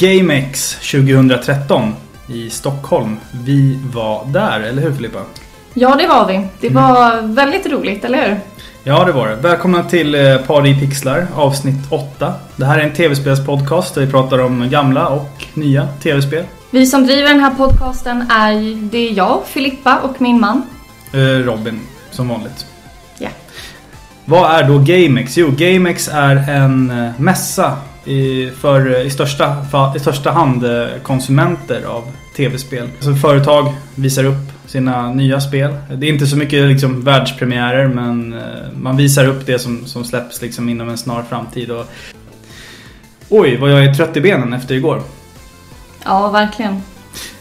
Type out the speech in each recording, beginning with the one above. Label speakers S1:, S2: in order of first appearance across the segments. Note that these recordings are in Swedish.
S1: GameX 2013 i Stockholm. Vi var där, eller hur Filippa?
S2: Ja, det var vi. Det var väldigt roligt, eller hur?
S1: Ja, det var det. Välkomna till eh, Par i pixlar, avsnitt 8. Det här är en tv-spelspodcast där vi pratar om gamla och nya tv-spel.
S2: Vi som driver den här podcasten är det är jag, Filippa och min man.
S1: Eh, Robin, som vanligt.
S2: Ja.
S1: Vad är då GameX? Jo, GameX är en eh, mässa i, för i största, fa- i största hand eh, konsumenter av tv-spel. Alltså företag visar upp sina nya spel. Det är inte så mycket liksom världspremiärer men eh, man visar upp det som, som släpps liksom inom en snar framtid. Och... Oj, vad jag är trött i benen efter igår.
S2: Ja, verkligen.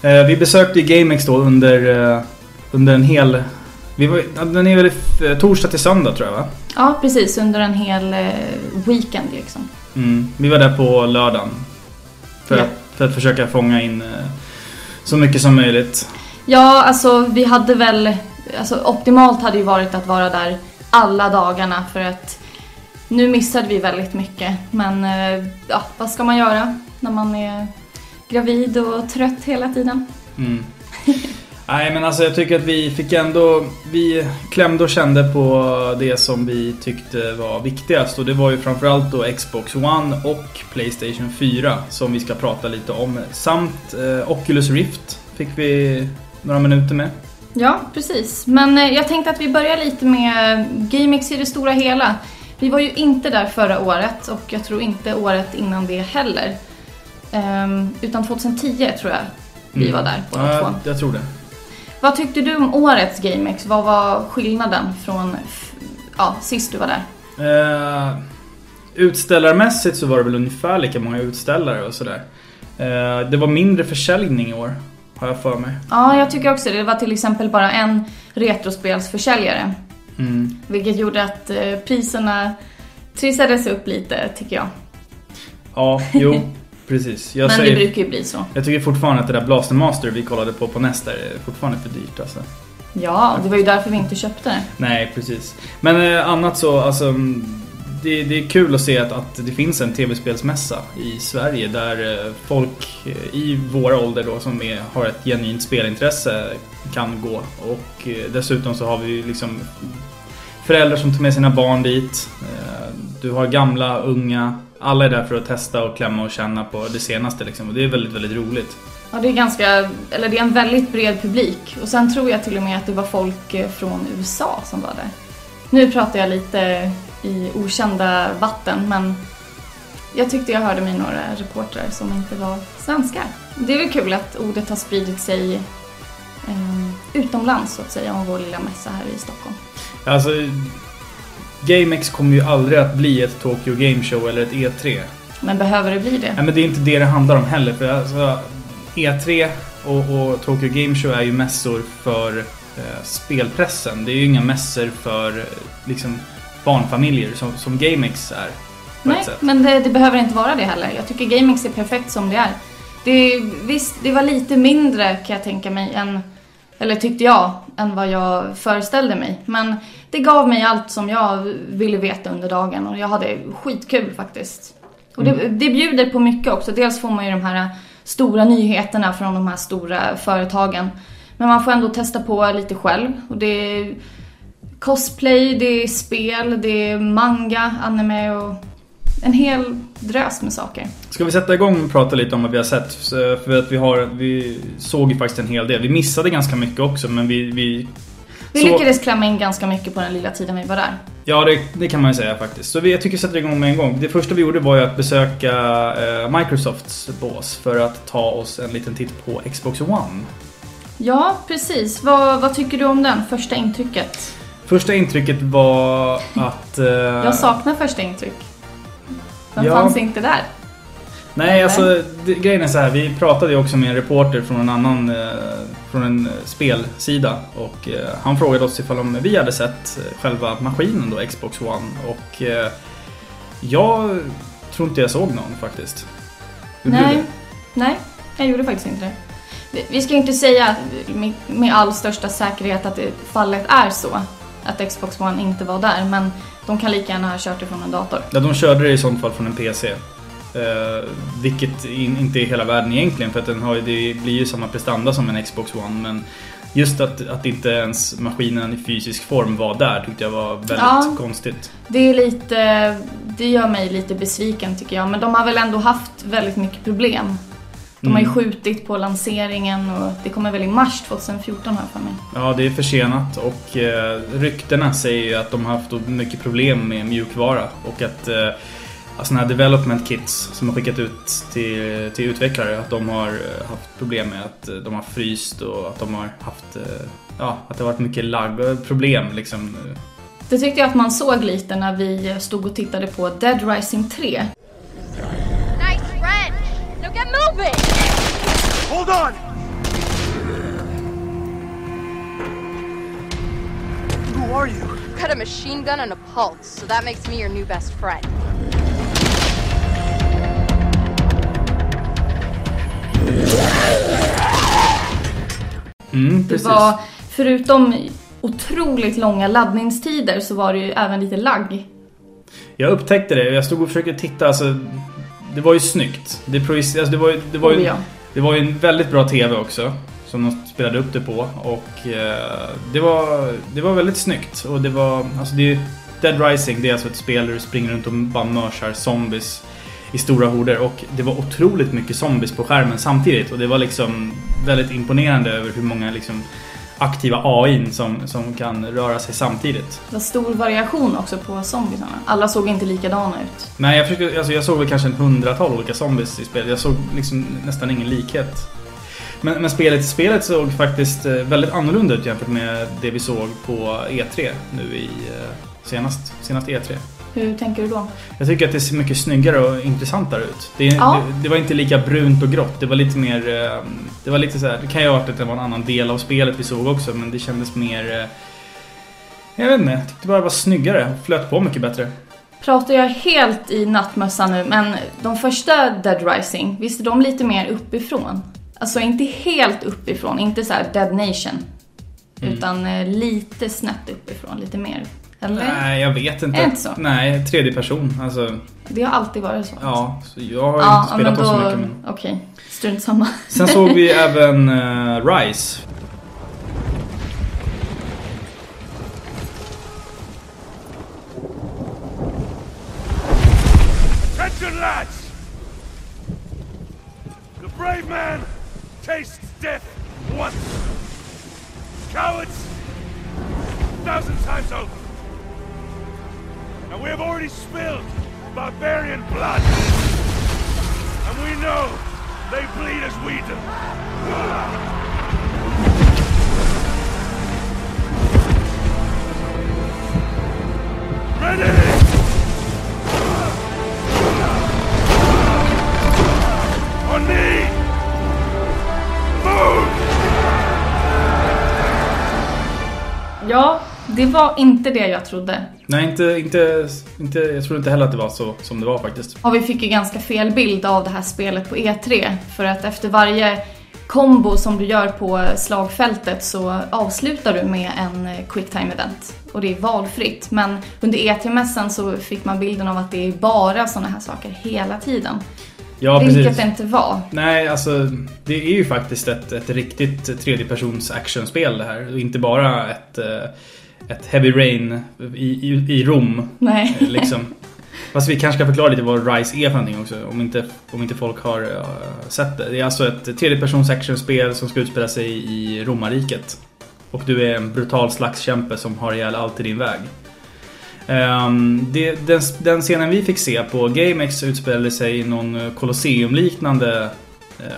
S1: Eh, Vi besökte ju GameX då under, under en hel... Vi var, den är väl torsdag till söndag tror jag va?
S2: Ja, precis. Under en hel eh, weekend liksom.
S1: Mm. Vi var där på lördagen. För,
S2: Ja.
S1: att, för att försöka fånga in eh, så mycket som möjligt.
S2: Ja, alltså vi hade väl... Alltså optimalt hade ju varit att vara där alla dagarna för att nu missade vi väldigt mycket. Men eh, ja, vad ska man göra när man är gravid och trött hela tiden?
S1: Mm. Nej men alltså jag tycker att vi fick ändå, vi klämde och kände på det som vi tyckte var viktigast och det var ju framförallt då Xbox One och Playstation 4 som vi ska prata lite om. Samt eh, Oculus Rift fick vi några minuter med.
S2: Ja, precis. Men eh, jag tänkte att vi börjar lite med GameX i det stora hela. Vi var ju inte där förra året och jag tror inte året innan det heller. Ehm, utan 2010 tror jag vi var där båda
S1: ja,
S2: två.
S1: jag tror det.
S2: Vad tyckte du om årets GameX? Vad var skillnaden från ja, sist du var där?
S1: Eh, utställarmässigt så var det väl ungefär lika många utställare och sådär. Eh, det var mindre försäljning i år, har jag för mig.
S2: Ja, jag tycker också det. Det var till exempel bara en retrospelsförsäljare.
S1: Mm.
S2: Vilket gjorde att eh, priserna trissades upp lite, tycker jag.
S1: Ja, jo, precis. Jag,
S2: Men det
S1: säger,
S2: brukar ju bli så.
S1: jag tycker fortfarande att det där Blaster Master vi kollade på på Nest där är fortfarande för dyrt alltså.
S2: Ja, det var ju därför vi inte köpte det.
S1: Nej, precis. Men eh, annat så, alltså mm, det, det är kul att se att, att det finns en tv-spelsmässa i Sverige där eh, folk eh, i vår ålder då som är, har ett genuint spelintresse kan gå. Och eh, dessutom så har vi liksom föräldrar som tar med sina barn dit. Du har gamla, unga. Alla är där för att testa och klämma och känna på det senaste liksom. Och det är väldigt, väldigt roligt.
S2: Ja, det är ganska, eller det är en väldigt bred publik. Och sen tror jag till och med att det var folk eh, från USA som var där. Nu pratar jag lite i okända vatten, men jag tyckte jag hörde mig några reportrar som inte var svenskar. Det är väl kul att ordet har spridit sig eh, utomlands så att säga om vår lilla mässa här i Stockholm.
S1: Alltså, GameX kommer ju aldrig att bli ett Tokyo Game Show eller ett E3.
S2: Men behöver det bli det?
S1: Nej men det är inte det det handlar om heller. För alltså, E3 och, och Tokyo Game Show är ju mässor för eh, spelpressen. Det är ju inga mässor för eh, liksom, barnfamiljer som, som GameX är.
S2: Nej, men det, det behöver inte vara det heller. Jag tycker GameX är perfekt som det är. Det, visst, det var lite mindre kan jag tänka mig än, eller tyckte jag, än vad jag föreställde mig. Men det gav mig allt som jag ville veta under dagen och jag hade skitkul faktiskt. Och det, det bjuder på mycket också. Dels får man ju de här stora nyheterna från de här stora företagen. Men man får ändå testa på lite själv. Och det är cosplay, det är spel, det är manga, anime och en hel drös med saker.
S1: Ska vi sätta igång och prata lite om vad vi har sett? För att vi, har, vi såg ju faktiskt en hel del. Vi missade ganska mycket också men vi... vi
S2: Vi
S1: så-
S2: lyckades klämma in ganska mycket på den lilla tiden vi var där.
S1: Ja, det, det kan man ju säga faktiskt. Så vi, jag tycker vi sätter igång med en gång. Det första vi gjorde var ju att besöka eh, Microsofts bås för att ta oss en liten titt på Xbox One.
S2: Ja, precis. Vad, vad tycker du om den? Första intrycket?
S1: Första intrycket var att... Eh,
S2: Jag saknar första intryck. Den
S1: Ja.
S2: fanns inte där.
S1: Nej, alltså det, grejen är så här. Vi pratade ju också med en reporter från en annan eh, från en eh, spelsida och eh, han frågade oss ifall om vi hade sett själva maskinen då, Xbox One och jag tror inte jag såg någon faktiskt. Gjorde du
S2: Nej.
S1: det?
S2: Nej, jag gjorde faktiskt inte det. Vi- ska inte säga med, all största säkerhet att fallet är så. Att Xbox One inte var där, men de kan lika gärna ha kört det från en dator.
S1: Ja, de körde det i sånt fall från en PC. Eh, vilket in, inte är hela världen egentligen för att den har, det blir ju samma prestanda som en Xbox One. Men just att, att inte ens maskinen i fysisk form var där tyckte jag var väldigt
S2: Ja.
S1: konstigt.
S2: Det är lite, det gör mig lite besviken tycker jag. Men de har väl ändå haft väldigt mycket problem. De har ju
S1: Mm.
S2: skjutit på lanseringen och det kommer väl i mars 2014 här för mig.
S1: Ja, det är försenat och eh, ryktena säger ju att de har haft mycket problem med mjukvara och att eh, sådana här development kits som har skickat ut till, till utvecklare att de har eh, haft problem med att eh, de har fryst och att de har haft eh, Ja, att det har varit mycket lagg och problem liksom.
S2: Det tyckte jag att man såg lite när vi stod och tittade på Dead Rising 3.
S3: Nice friend. Now get moving.
S4: Hold on! Who are you?
S3: Got a machine gun and a pulse, so that makes me your new best friend.
S1: Mm,
S2: Det
S1: precis.
S2: var, förutom otroligt långa laddningstider så var det ju även lite lagg.
S1: Jag upptäckte det, jag stod och försökte titta, alltså Det var ju snyggt. Det, alltså, det, var, det, var ju,
S2: Oh, ja.
S1: det var ju en väldigt bra TV också. Som de spelade upp det på. Och eh, det, var, det var väldigt snyggt. Och det var, alltså det är Dead Rising, det är alltså ett spel där du springer runt och bara mörsar zombies i stora horder. Och det var otroligt mycket zombies på skärmen samtidigt. Och det var liksom väldigt imponerande över hur många liksom aktiva AI som, som kan röra sig samtidigt.
S2: Det var stor variation också på zombiesarna. Alla såg inte likadana ut.
S1: Nej, jag, försökte, alltså jag såg väl kanske en hundratal olika zombies i spelet. Jag såg liksom nästan ingen likhet. Men, men spelet, spelet såg faktiskt eh, väldigt annorlunda ut jämfört med det vi såg på E3 nu i eh, senast, senast E3.
S2: Hur tänker du då?
S1: Jag tycker att det ser mycket snyggare och intressantare ut. Det,
S2: Ja.
S1: det, det var inte lika brunt och grått. Det var lite mer... eh, Det var lite så här, Det kan ju ha varit att det var en annan del av spelet vi såg också, men det kändes mer... eh, Jag vet inte, jag tyckte bara det var snyggare. Flöt på mycket bättre.
S2: Pratar jag helt i nattmössan nu, men de första Dead Rising, visst är de lite mer uppifrån? Alltså inte helt uppifrån, inte så här Dead Nation.
S1: Mm.
S2: Utan eh, lite snett uppifrån, lite mer. Eller?
S1: Nej, jag vet inte.
S2: Är inte så?
S1: Nej, tredje person. Alltså,
S2: Det har alltid varit så.
S1: ja. Så jag har
S2: ja
S1: inte spelat på så
S2: då,
S1: mycket. Men...
S2: okej. Strunt samma.
S1: Sen såg vi även eh, Rise.
S4: Attention, lads! The brave man tastes death once. Cowards, a thousand times over. And we have already spilled barbarian blood. And we know they bleed as we do. Ready! On me! Move!
S2: Ja, det var inte det jag trodde.
S1: Nej, inte, inte, inte... Jag tror inte heller att det var så som det var faktiskt.
S2: Och vi fick ju ganska fel bild av det här spelet på E3. För att efter varje kombo som du gör på slagfältet så avslutar du med en eh, quicktime event. Och det är valfritt. Men under E3-mässan så fick man bilden av att det är bara sådana här saker hela tiden.
S1: Ja,
S2: Vilket
S1: precis.
S2: det inte var.
S1: Nej, alltså det är ju faktiskt ett, ett riktigt tredjepersons actionspel det här. Inte bara ett, eh, ett Heavy Rain i, i, i Rom.
S2: Nej.
S1: eh, Liksom. Fast vi kanske ska förklara lite vad Rise är för någonting också. Om inte, om inte folk har eh, sett det. Det är alltså ett tredjepersons actionspel som ska utspela sig i romarriket. Och du är en brutal slagskämpe som har ihjäl allt i din väg. Ehm, det, den, den scenen vi fick se på GameX utspelade sig i någon Colosseum-liknande eh,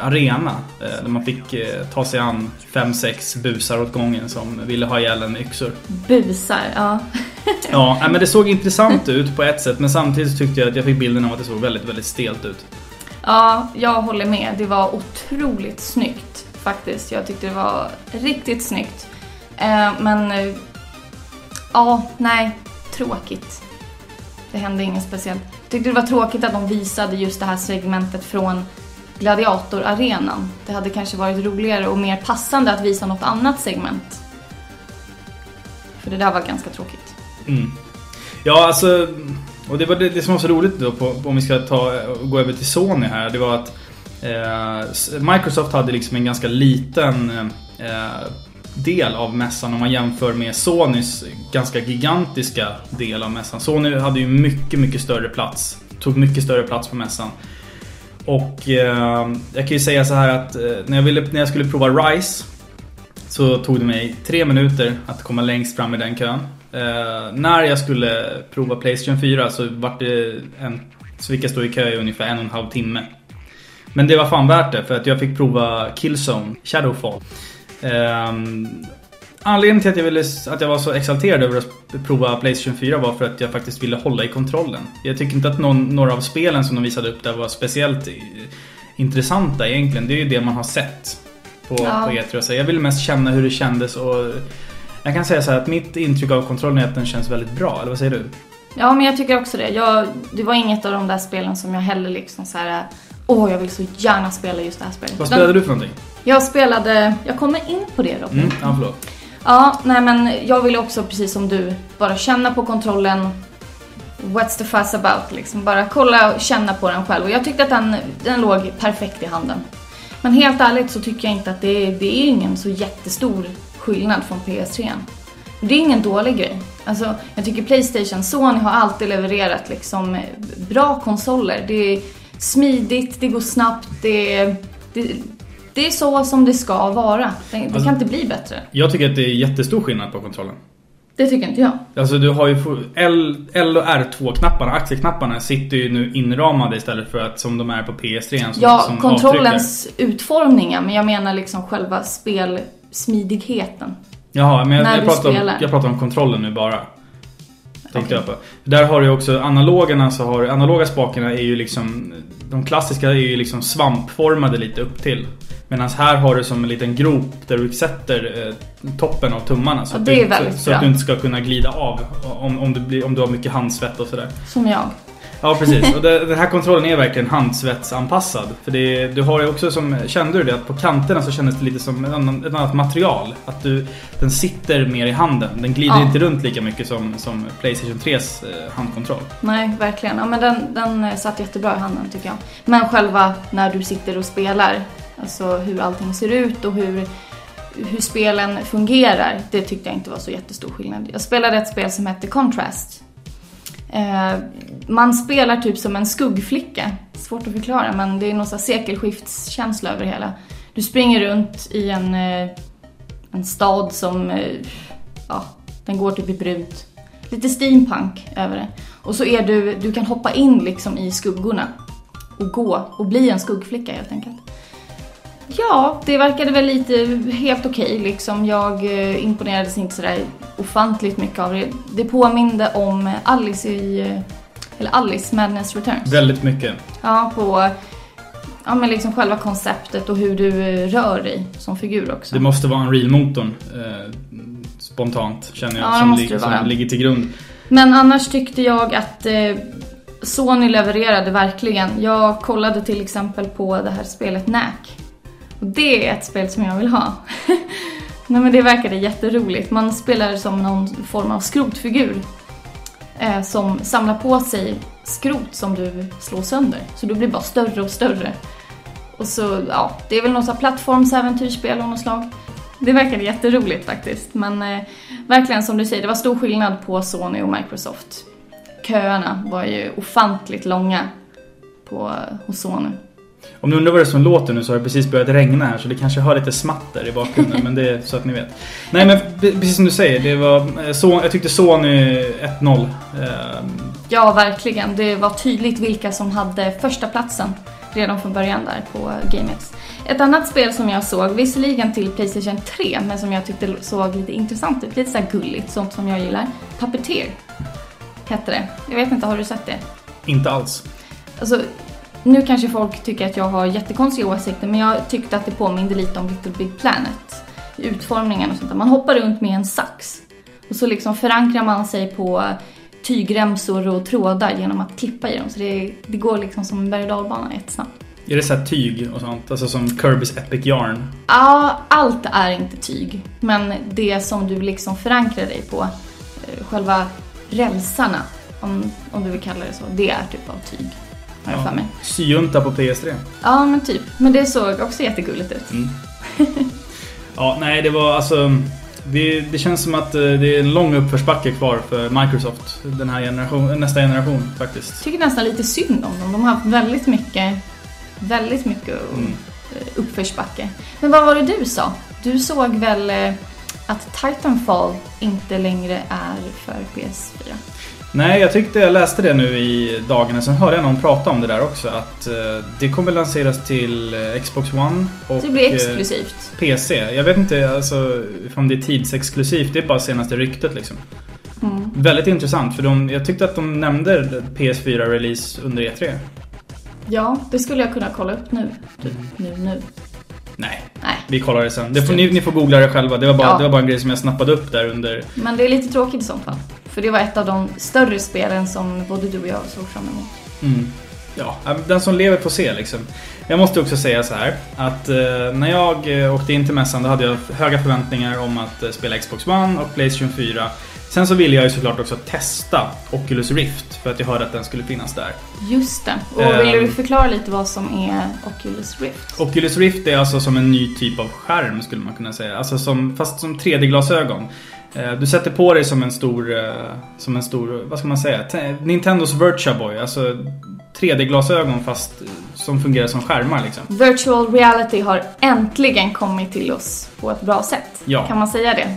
S1: arena. eh, Där man fick eh, ta sig an fem sex busar åt gången som ville ha ihjäl en med yxor.
S2: Busar, ja.
S1: Ja, men det såg intressant ut på ett sätt men samtidigt tyckte jag att jag fick bilden av att det såg väldigt, väldigt stelt ut.
S2: Ja, jag håller med. Det var otroligt snyggt faktiskt. Jag tyckte det var riktigt snyggt. Eh, men eh, ja, nej, tråkigt. Det hände inget speciellt. Jag tyckte det var tråkigt att de visade just det här segmentet från gladiatorarenan. Det hade kanske varit roligare och mer passande att visa något annat segment. För det där var ganska tråkigt.
S1: Mm. Ja, alltså Och det var det, det som var så roligt då, på, om vi ska ta, gå över till Sony här, det var att eh, Microsoft hade liksom en ganska liten eh, del av mässan om man jämför med Sonys ganska gigantiska del av mässan. Sony hade ju mycket, mycket större plats. Tog mycket större plats på mässan. Och eh, jag kan ju säga så här att eh, när, jag ville, när jag skulle prova RISE så tog det mig tre minuter att komma längst fram i den kön. Eh, när jag skulle prova Playstation 4 så var det en, så fick jag stå i kö i ungefär en och en halv timme. Men det var fan värt det för att jag fick prova Killzone Shadowfall. Ehm, Anledningen till att jag, ville, att jag var så exalterad över att prova Playstation 4 var för att jag faktiskt ville hålla i kontrollen. Jag tycker inte att någon, några av spelen som de visade upp där var speciellt eh, intressanta egentligen. Det är ju det man har sett på,
S2: Ja.
S1: på E3. Så jag ville mest känna hur det kändes och jag kan säga så här att mitt intryck av kontrollen är att den känns väldigt bra. Eller vad säger du?
S2: Ja, men jag tycker också det. Jag, det var inget av de där spelen som jag heller liksom så här. Åh, jag vill så gärna spela just det här spelet.
S1: Vad spelade du för någonting?
S2: Jag spelade, jag kommer in på det Robin.
S1: Mm, ja, förlåt.
S2: Ja, nej men jag vill också precis som du bara känna på kontrollen. What's the fuss about liksom. Bara kolla och känna på den själv. Och jag tyckte att den, den låg perfekt i handen. Men helt ärligt så tycker jag inte att det är, det är ingen så jättestor skillnad från PS3. Det är ingen dålig grej. Alltså, jag tycker Playstation, Sony har alltid levererat liksom bra konsoler. Det är smidigt, det går snabbt, det är, det, det är så som det ska vara. Det, det
S1: Alltså-
S2: kan inte bli bättre.
S1: Jag tycker att det är jättestor skillnad på kontrollen.
S2: Det tycker inte jag.
S1: Alltså du har ju L, L och R2-knapparna, axelknapparna sitter ju nu inramade istället för att som de är på PS3 som,
S2: Ja,
S1: som
S2: kontrollens utformning ja, men jag menar liksom själva spelsmidigheten.
S1: Jaha, men jag, jag, pratar om, jag pratar om kontrollen nu bara. Tänkte
S2: Okej.
S1: jag på. Där har du också analogerna så har analoga spakarna är ju liksom De klassiska är ju liksom svampformade lite upp till. Medan här har du som en liten grop där du sätter eh, toppen av tummarna. Så,
S2: Ja,
S1: att, du, så, så att du inte ska kunna glida av om, om, du, blir, om du har mycket handsvett och sådär.
S2: Som jag.
S1: Ja precis, och det, den här kontrollen är verkligen handsvetsanpassad. För det, du har ju också som, kände du det? Att på kanterna så kändes det lite som ett annat, ett annat material. Att du, den sitter mer i handen. Den glider
S2: Ja.
S1: inte runt lika mycket som, som Playstation 3s eh, handkontroll.
S2: Nej, verkligen. Ja, men den, den eh, satt jättebra i handen tycker jag. Men själva när du sitter och spelar, alltså hur allting ser ut och hur, hur spelen fungerar, det tyckte jag inte var så jättestor skillnad. Jag spelade ett spel som hette Contrast. Eh, man spelar typ som en skuggflicka. Svårt att förklara men det är någon slags sekelskiftskänsla över det hela. Du springer runt i en, eh, en stad som, eh, ja, den går typ i brunt. Lite steampunk över det. Och så är du, du kan hoppa in liksom i skuggorna och gå och bli en skuggflicka helt enkelt. Ja, det verkade väl lite helt okej liksom. Jag eh, imponerades inte sådär ofantligt mycket av det. Det påminde om Alice i... Eller Alice Madness Returns.
S1: Väldigt mycket.
S2: Ja, på... Ja, men liksom själva konceptet och hur du eh, rör dig som figur också.
S1: Det måste vara Unreal-motorn. Eh, spontant känner jag.
S2: Ja,
S1: som, ligger- som ligger till grund.
S2: Men annars tyckte jag att eh, Sony levererade verkligen. Jag kollade till exempel på det här spelet Knack. Och det är ett spel som jag vill ha. Nej men det verkade jätteroligt. Man spelar som någon form av skrotfigur. Eh, som samlar på sig skrot som du slår sönder. Så du blir bara större och större. Och så, ja, det är väl något plattformsäventyrsspel av något slag. Det verkade jätteroligt faktiskt. Men eh, verkligen som du säger, det var stor skillnad på Sony och Microsoft. Köerna var ju ofantligt långa på, hos Sony.
S1: Om ni undrar vad det är som låter nu så har det precis börjat regna här så det kanske hör lite smatter i bakgrunden men det är så att ni vet. Nej men pre- precis som du säger, det var, eh, så, jag tyckte Sony 1-0. Eh,
S2: Ja, verkligen. Det var tydligt vilka som hade första platsen redan från början där på GameX. Ett annat spel som jag såg, visserligen till Playstation 3, men som jag tyckte såg lite intressant ut, lite så gulligt, sånt som jag gillar. Puppeteer hette det. Jag vet inte, har du sett det?
S1: inte alls.
S2: Alltså, nu kanske folk tycker att jag har jättekonstiga åsikter, men jag tyckte att det påminde lite om Little Big Planet. Utformningen och sånt där. Man hoppar runt med en sax. Och så liksom förankrar man sig på tygremsor och trådar genom att klippa i dem. Så det, det går liksom som en berg och dalbana jättesnabbt.
S1: Är det så här tyg och sånt? Alltså som Kirby's Epic Yarn?
S2: Ja, allt är inte tyg. Men det som du liksom förankrar dig på, eh, själva rälsarna, om, om du vill kalla det så. Det är typ av tyg. Har jag för mig.
S1: Syjunta på PS3.
S2: Ja, men typ. Men det såg också jättegulligt ut.
S1: Mm. Ja, nej det var alltså... Det, det känns som att eh, det är en lång uppförsbacke kvar för Microsoft den här generation, nästa generation faktiskt.
S2: Jag tycker nästan lite synd om dem. De har haft väldigt mycket, väldigt mycket
S1: Mm.
S2: uppförsbacke. Men vad var det du sa? Du såg väl eh, att Titanfall inte längre är för PS4?
S1: Nej, jag tyckte jag läste det nu i dagarna. Sen hörde jag någon prata om det där också. Att eh, det kommer lanseras till eh, Xbox One och
S2: Det blir
S1: eh,
S2: exklusivt.
S1: PC. Jag vet inte alltså, om det är tidsexklusivt. Det är bara senaste ryktet liksom.
S2: Mm.
S1: Väldigt intressant för de, jag tyckte att de nämnde PS4-release under E E3.
S2: Ja, det skulle jag kunna kolla upp nu. Typ nu, nu.
S1: Nej,
S2: Nej,
S1: vi kollar det sen. Det får, ni, ni får googla det själva. Det var, bara,
S2: Ja.
S1: det var bara en grej som jag snappade upp där under...
S2: men det är lite tråkigt i sånt fall. För det var ett av de större spelen som både du och jag såg fram emot.
S1: Mm. Ja, den som lever får se liksom. Jag måste också säga så här att eh, när jag eh, åkte in till mässan då hade jag höga förväntningar om att eh, spela Xbox One och Playstation 4. Sen så ville jag ju såklart också testa Oculus Rift för att jag hörde att den skulle finnas där.
S2: Just det. Och vill
S1: Ehm.
S2: du förklara lite vad som är Oculus Rift?
S1: Oculus Rift är alltså som en ny typ av skärm skulle man kunna säga. Alltså som, fast som 3D-glasögon. Eh, Du sätter på dig som en stor, eh, som en stor, vad ska man säga? Nintendos Virtua Boy. Alltså 3D-glasögon fast eh, som fungerar som skärmar liksom.
S2: Virtual reality har äntligen kommit till oss på ett bra sätt.
S1: Ja.
S2: Kan man säga det?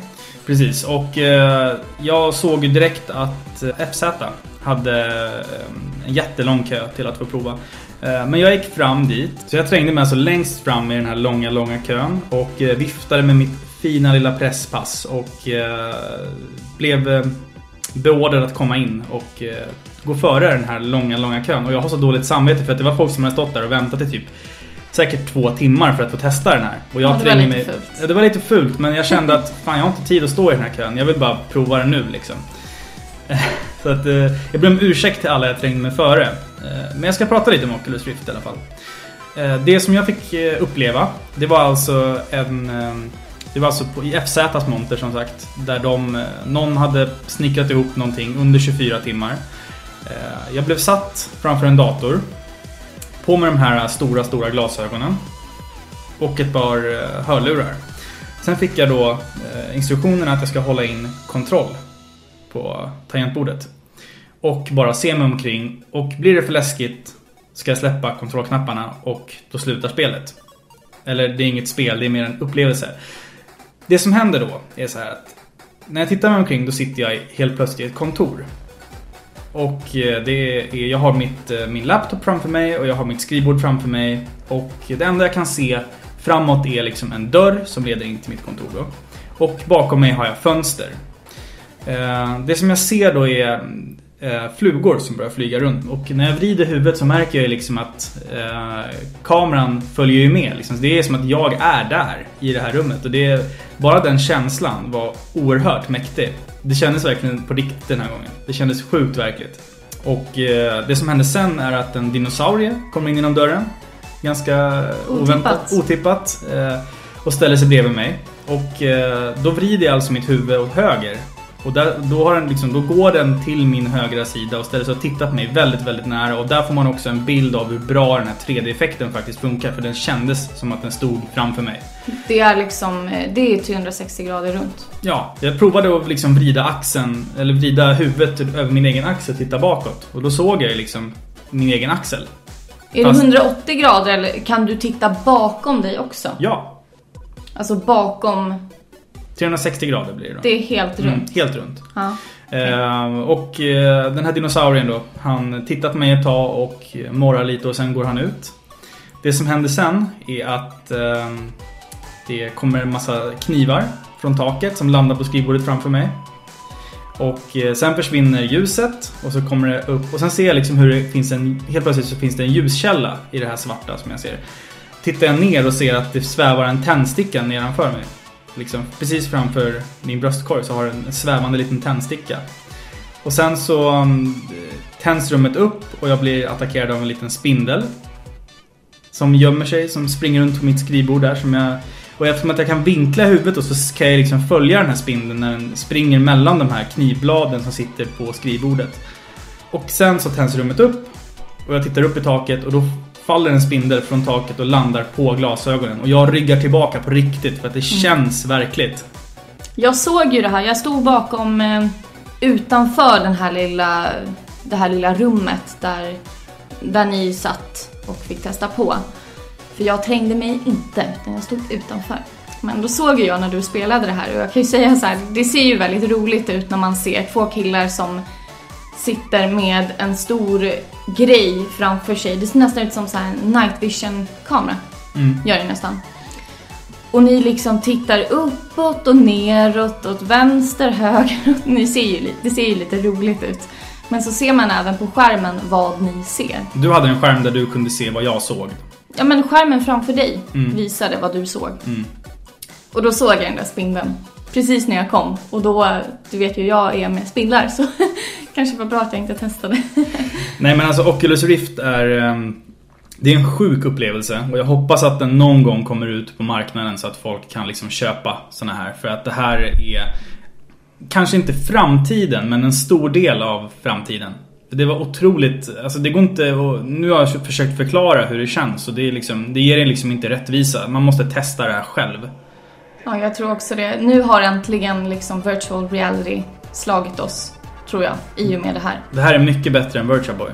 S1: Precis, och eh, jag såg ju direkt att eh, FZ hade eh, en jättelång kö till att få prova. Eh, men jag gick fram dit, så jag trängde mig alltså längst fram i den här långa, långa kön och eh, viftade med mitt fina lilla presspass och eh, blev eh, beordrad att komma in och eh, gå före den här långa, långa kön. Och jag har så dåligt samvete för att det var folk som hade stått där och väntat i typ säkert två timmar för att få testa den här. Och jag
S2: Ja, det var lite
S1: mig...
S2: fult.
S1: Ja, det var lite fult men jag kände att fan jag har inte tid att stå i den här kön. Jag vill bara prova den nu liksom. Så att eh, jag ber om ursäkt till alla jag trängde mig före. Eh, men jag ska prata lite om Oculus Rift i alla fall. Eh, det som jag fick eh, uppleva, det var alltså en... Eh, det var alltså på, i FZs monter som sagt. Där de, eh, någon hade snickrat ihop någonting under 24 timmar. Jag blev satt framför en dator. På med de här stora, stora glasögonen. Och ett par eh, hörlurar. Sen fick jag då eh, instruktionerna att jag ska hålla in kontroll på tangentbordet. Och bara se mig omkring. Och blir det för läskigt ska jag släppa kontrollknapparna och då slutar spelet. Eller det är inget spel, det är mer en upplevelse. Det som händer då är så här att när jag tittar mig omkring då sitter jag helt plötsligt i ett kontor. Och eh, det är, jag har mitt, eh, min laptop framför mig och jag har mitt skrivbord framför mig. Och det enda jag kan se framåt är liksom en dörr som leder in till mitt kontor då. Och bakom mig har jag fönster. Eh, det som jag ser då är flugor som börjar flyga runt. Och när jag vrider huvudet så märker jag liksom att eh, kameran följer ju med. Liksom. Det är som att jag är där i det här rummet. Och det bara den känslan var oerhört mäktig. Det kändes verkligen på riktigt den här gången. Det kändes sjukt verkligt. Och eh, det som hände sen är att en dinosaurie kommer in genom dörren. Ganska oväntat, otippat. Eh, och ställer sig bredvid mig. Och eh, då vrider jag alltså mitt huvud åt höger. Och där, då, har den liksom, då går den till min högra sida och ställer sig och tittar på mig väldigt, väldigt nära. Och där får man också en bild av hur bra den här 3D-effekten faktiskt funkar. För den kändes som att den stod framför mig.
S2: Det är liksom, eh, det är 360 grader runt.
S1: Ja, jag provade att liksom vrida axeln, eller vrida huvudet över min egen axel och titta bakåt. Och då såg jag liksom min egen axel.
S2: Är
S1: Fast-
S2: det 180 grader eller kan du titta bakom dig också?
S1: Ja,
S2: Alltså bakom,
S1: 360 grader blir det då.
S2: det är helt
S1: Mm,
S2: runt.
S1: helt runt.
S2: Ja.
S1: Eh, och eh, den här dinosaurien då, han tittar på mig ett tag och morrar lite och sen går han ut. Det som händer sen är att eh, det kommer en massa knivar från taket som landar på skrivbordet framför mig. Och eh, sen försvinner ljuset och så kommer det upp och sen ser jag liksom hur det finns en, helt plötsligt så finns det en ljuskälla i det här svarta som jag ser. Tittar jag ner och ser att det svävar en tändsticka nedanför mig. Liksom precis framför min bröstkorg så har den en svävande liten tändsticka. Och sen så um, tänds rummet upp och jag blir attackerad av en liten spindel. Som gömmer sig, som springer runt på mitt skrivbord där som jag... Och eftersom att jag kan vinkla huvudet då så kan jag liksom följa den här spindeln när den springer mellan de här knivbladen som sitter på skrivbordet. Och sen så tänds rummet upp. Och jag tittar upp i taket och då faller en spindel från taket och landar på glasögonen. Och jag ryggar tillbaka på riktigt för att det känns verkligt.
S2: Jag såg ju det här, jag stod bakom eh, utanför den här lilla, det här lilla rummet där, där ni satt och fick testa på. För jag trängde mig inte, utan jag stod utanför. Men då såg jag när du spelade det här och jag kan ju säga så här, det ser ju väldigt roligt ut när man ser två killar som sitter med en stor grej framför sig. Det ser nästan ut som så här en night vision kamera.
S1: Mm.
S2: Gör det nästan. Och ni liksom tittar uppåt och neråt, åt vänster, höger. Ni ser ju, det ser ju lite roligt ut. Men så ser man även på skärmen vad ni ser.
S1: Du hade en skärm där du kunde se vad jag såg.
S2: Ja men skärmen framför dig
S1: Mm.
S2: visade vad du såg.
S1: Mm.
S2: Och då såg jag den där spindeln. Precis när jag kom. Och då, du vet ju jag är med spindlar så kanske var bra att jag inte testade.
S1: Nej men alltså Oculus Rift är... Ehm, det är en sjuk upplevelse och jag hoppas att den någon gång kommer ut på marknaden så att folk kan liksom köpa såna här. För att det här är kanske inte framtiden men en stor del av framtiden. Det var otroligt, alltså det går inte och Nu har jag försökt förklara hur det känns och det är liksom Det ger en liksom inte rättvisa. Man måste testa det här själv.
S2: Ja, jag tror också det. Nu har äntligen liksom virtual reality slagit oss, tror jag, i och med det här.
S1: Det här är mycket bättre än Virtual Boy.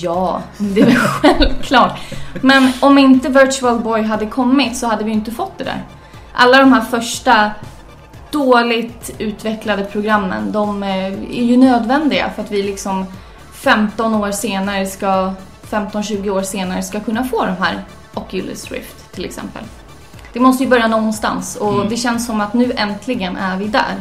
S2: Ja, det är väl självklart. Men om inte Virtual Boy hade kommit så hade vi inte fått det där. Alla de här första dåligt utvecklade programmen, de eh, är ju nödvändiga för att vi liksom 15 år senare ska, 15-20 år senare ska kunna få de här Oculus Rift till exempel. Det måste ju börja någonstans och
S1: Mm.
S2: det känns som att nu äntligen är vi där.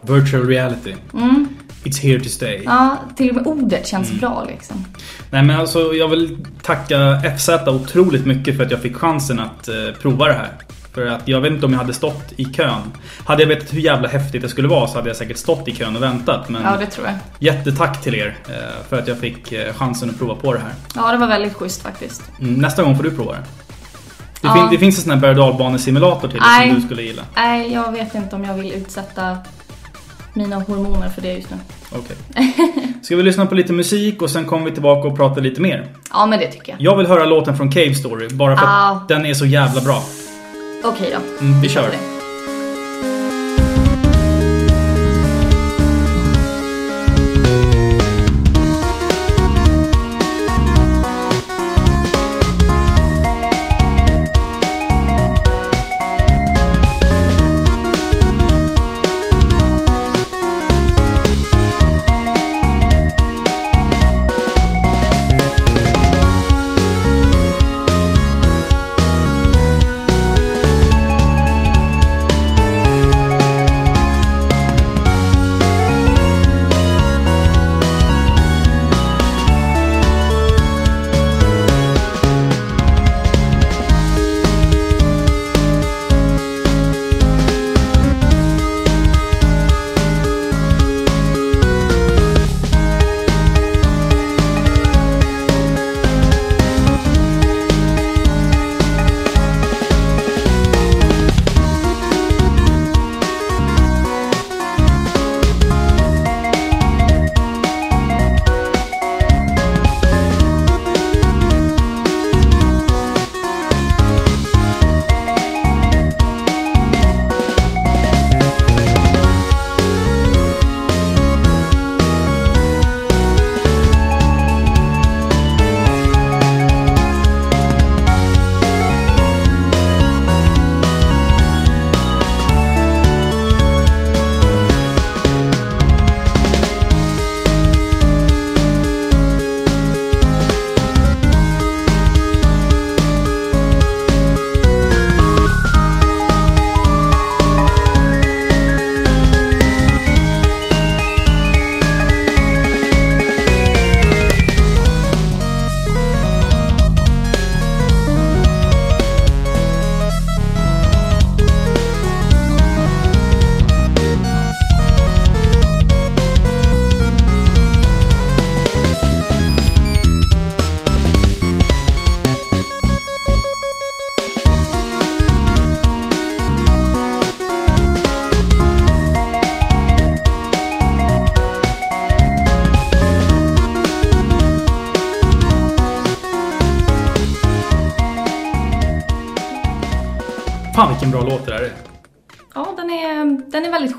S1: Virtual reality.
S2: Mm.
S1: It's here to stay.
S2: Ja, till och med ordet känns bra liksom.
S1: Nej men alltså jag vill tacka FZ otroligt mycket för att jag fick chansen att eh, prova det här. För att jag vet inte om jag hade stått i kön. Hade jag vetat hur jävla häftigt det skulle vara så hade jag säkert stått i kön och väntat. Men
S2: Ja, det tror jag.
S1: jättetack till er eh, för att jag fick eh, chansen att prova på det här.
S2: Ja, det var väldigt schysst faktiskt.
S1: Mm, nästa gång får du prova det. Det,
S2: Ja.
S1: fin- det finns en sån här berg och dalbanesimulator till
S2: Nej.
S1: som du skulle gilla.
S2: Nej, jag vet inte om jag vill utsätta mina hormoner för det just nu.
S1: Okej. Ska vi lyssna på lite musik och sen kommer vi tillbaka och prata lite mer.
S2: Ja, men det tycker jag.
S1: Jag vill höra låten från Cave Story bara för
S2: Ah.
S1: att den är så jävla bra.
S2: Okej då.
S1: Mm, vi kör.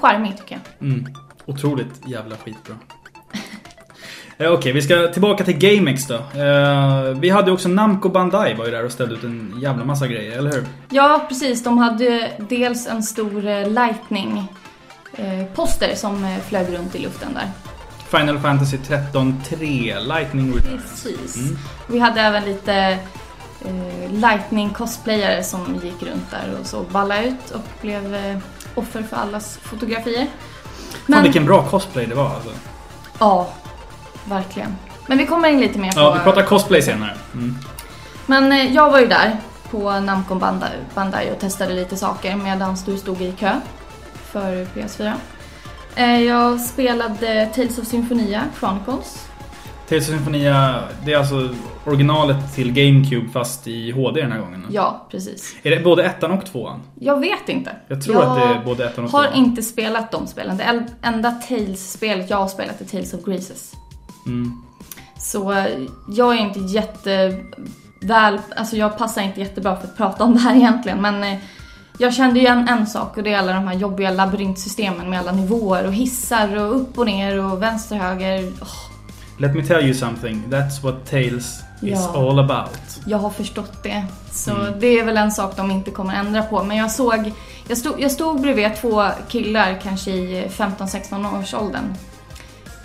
S2: Charmig tycker jag.
S1: Mm. Otroligt jävla skitbra. Eh, Okej, vi ska tillbaka till GameX då. Eh, vi hade också Namco Bandai var ju där och ställde ut en jävla massa grejer, eller hur?
S2: Ja, precis. De hade dels en stor eh, lightning eh, som flög runt i luften där.
S1: Final Fantasy 13 3 Lightning Returns.
S2: Precis.
S1: Mm.
S2: Vi hade även lite eh, lightning cosplayare som gick runt där och såg balla ut och blev eh, offer för allas fotografier.
S1: Fan vilken bra cosplay det var alltså.
S2: Ja, verkligen. Men vi kommer in lite mer på...
S1: Ja, vi pratar cosplay senare. Mm.
S2: Men eh, jag var ju där på Namco Bandai, Bandai och testade lite saker medan du stod i kö för PS4. Eh, Jag spelade Tales of Symphonia Chronicles.
S1: Tales of Symphonia, det är alltså originalet till GameCube fast i HD den här gången.
S2: Ja, precis.
S1: Är det både ettan och tvåan?
S2: Jag vet inte.
S1: Jag tror att det är både ettan och
S2: har
S1: tvåan.
S2: inte spelat de spelen. Det enda Tales-spelet jag har spelat är Tales of Graces.
S1: Mm.
S2: Så eh, jag är inte jätteväl, alltså jag passar inte jättebra för att prata om det här egentligen men eh, jag kände ju en, sak och det är alla de här jobbiga labyrintsystemen med alla nivåer och hissar och upp och ner och vänster höger. Åh,
S1: Let me tell you something, that's what Tales is
S2: Ja.
S1: all about.
S2: jag har förstått det. Så
S1: Mm.
S2: det är väl en sak de inte kommer ändra på. Men jag såg, jag stod, jag stod bredvid två killar kanske i 15-16 års åldern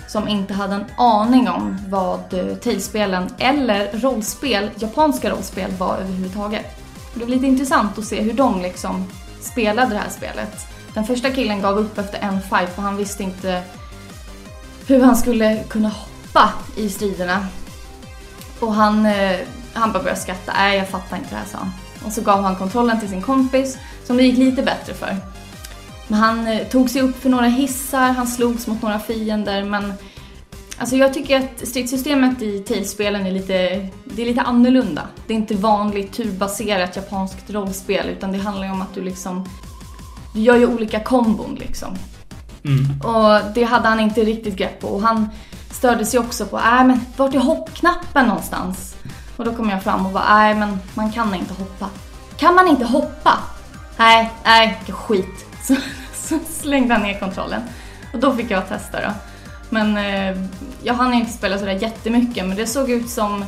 S2: som inte hade en aning om vad eh, Tales-spelen eller rollspel, japanska rollspel var överhuvudtaget. Det var lite intressant att se hur de liksom spelade det här spelet. Den första killen gav upp efter en fight för han visste inte hur han skulle kunna hoppa i striderna. Och han, eh, han bara började skratta. Nej, jag fattar inte det här, sa han. Och så gav han kontrollen till sin kompis, som det gick lite bättre för. Men han eh, tog sig upp för några hissar, han slogs mot några fiender, men... Alltså jag tycker att stridssystemet i Tales-spelen är lite, det är lite annorlunda. Det är inte vanligt turbaserat japanskt rollspel, utan det handlar ju om att du liksom... Du gör ju olika kombon liksom.
S1: Mm.
S2: Och det hade han inte riktigt grepp på. Och han störde sig också på, nej men vart är hoppknappen någonstans? Och då kom jag fram och bara, nej men man kan inte hoppa. Kan man inte hoppa? Nej, nej, vilken skit. Så, så slängde han ner kontrollen. Och då fick jag testa då. Men eh, jag hann inte spela sådär jättemycket, men det såg ut som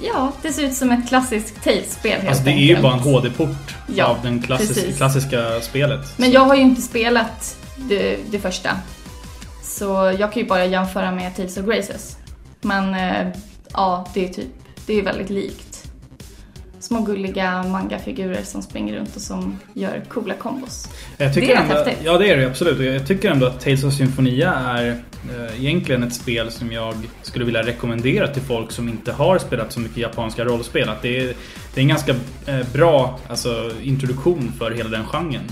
S2: Ja, det ser ut som ett klassiskt Tales-spel helt
S1: Alltså det är
S2: enkelt.
S1: ju bara en HD-port
S2: Ja,
S1: av den klassis
S2: precis.
S1: klassiska spelet.
S2: Men
S1: Så-
S2: jag har ju inte spelat det, det första. Så jag kan ju bara jämföra med Tales of Graces. Men eh, ja, det är typ, det är väldigt likt. Små gulliga mangafigurer som springer runt och som gör coola kombos. Det är
S1: ändå,
S2: häftigt.
S1: Ja det är det absolut. Och Jag tycker ändå att Tales of Symphonia är eh, egentligen ett spel som jag skulle vilja rekommendera till folk som inte har spelat så mycket japanska rollspel. Att det, är, det är en ganska eh, bra alltså, introduktion för hela den genren.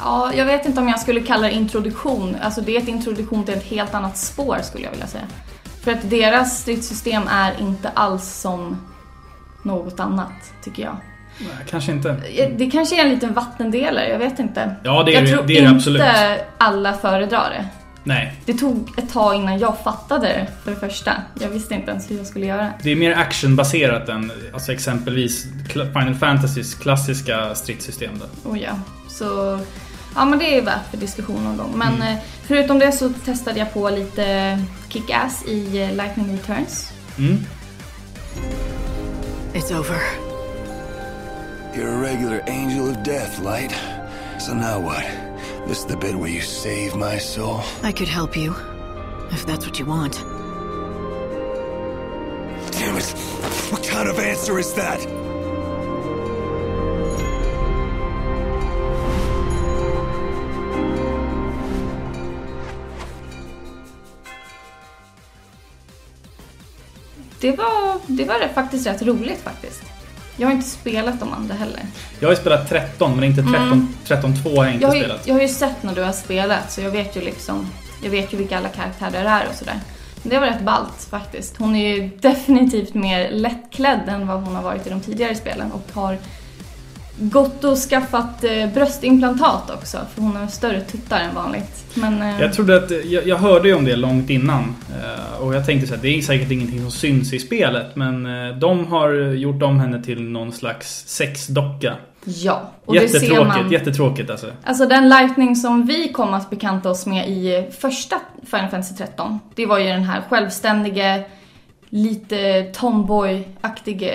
S2: Ja, jag vet inte om jag skulle kalla det introduktion. Alltså det är ett introduktion till ett helt annat spår skulle jag vilja säga. För att deras stridssystem är inte alls som något annat, tycker jag.
S1: Nej, Kanske inte.
S2: Det kanske är en liten vattendelare, jag vet inte.
S1: Ja, det är
S2: jag tror
S1: det är det
S2: inte
S1: absolut.
S2: alla föredrar det.
S1: Nej.
S2: Det tog ett tag innan jag fattade det, för det första. Jag visste inte ens hur jag skulle göra.
S1: Det är mer actionbaserat än alltså exempelvis Final Fantasys klassiska stridssystem. Då.
S2: Oh ja. Så, ja men det är värt för diskussion någon gång. Men
S1: Mm.
S2: eh, förutom det så testade jag på lite kick-ass i eh, Lightning Returns.
S1: Mm.
S5: It's over.
S6: You're a regular angel of death, Light. So now what? This the bit where you save my soul?
S5: I could help you, if that's what you want.
S6: Damn it! What kind of answer is that?
S2: Det var, det var faktiskt rätt roligt faktiskt. Jag har inte spelat de andra heller.
S1: Jag har ju spelat 13 men inte 13, 13-2 har jag inte
S2: Mm. Jag har, ju,
S1: spelat.
S2: jag har ju sett när du har spelat så jag vet ju liksom Jag vet ju vilka alla karaktärer är och sådär. Men det var rätt ballt faktiskt. Hon är ju definitivt mer lättklädd än vad hon har varit i de tidigare spelen och har gått och skaffat eh, bröstimplantat också för hon har större tuttar än vanligt. Men, eh,
S1: Jag trodde att, jag, jag hörde ju om det långt innan. eh, Och jag tänkte så här, det är säkert ingenting som syns i spelet. Men de har gjort om henne till någon slags sexdocka.
S2: ja, och det ser man.
S1: jättetråkigt alltså.
S2: Alltså den Lightning som vi kom att bekanta oss med i första Final Fantasy 13. Det var ju den här självständige, lite tomboy-aktige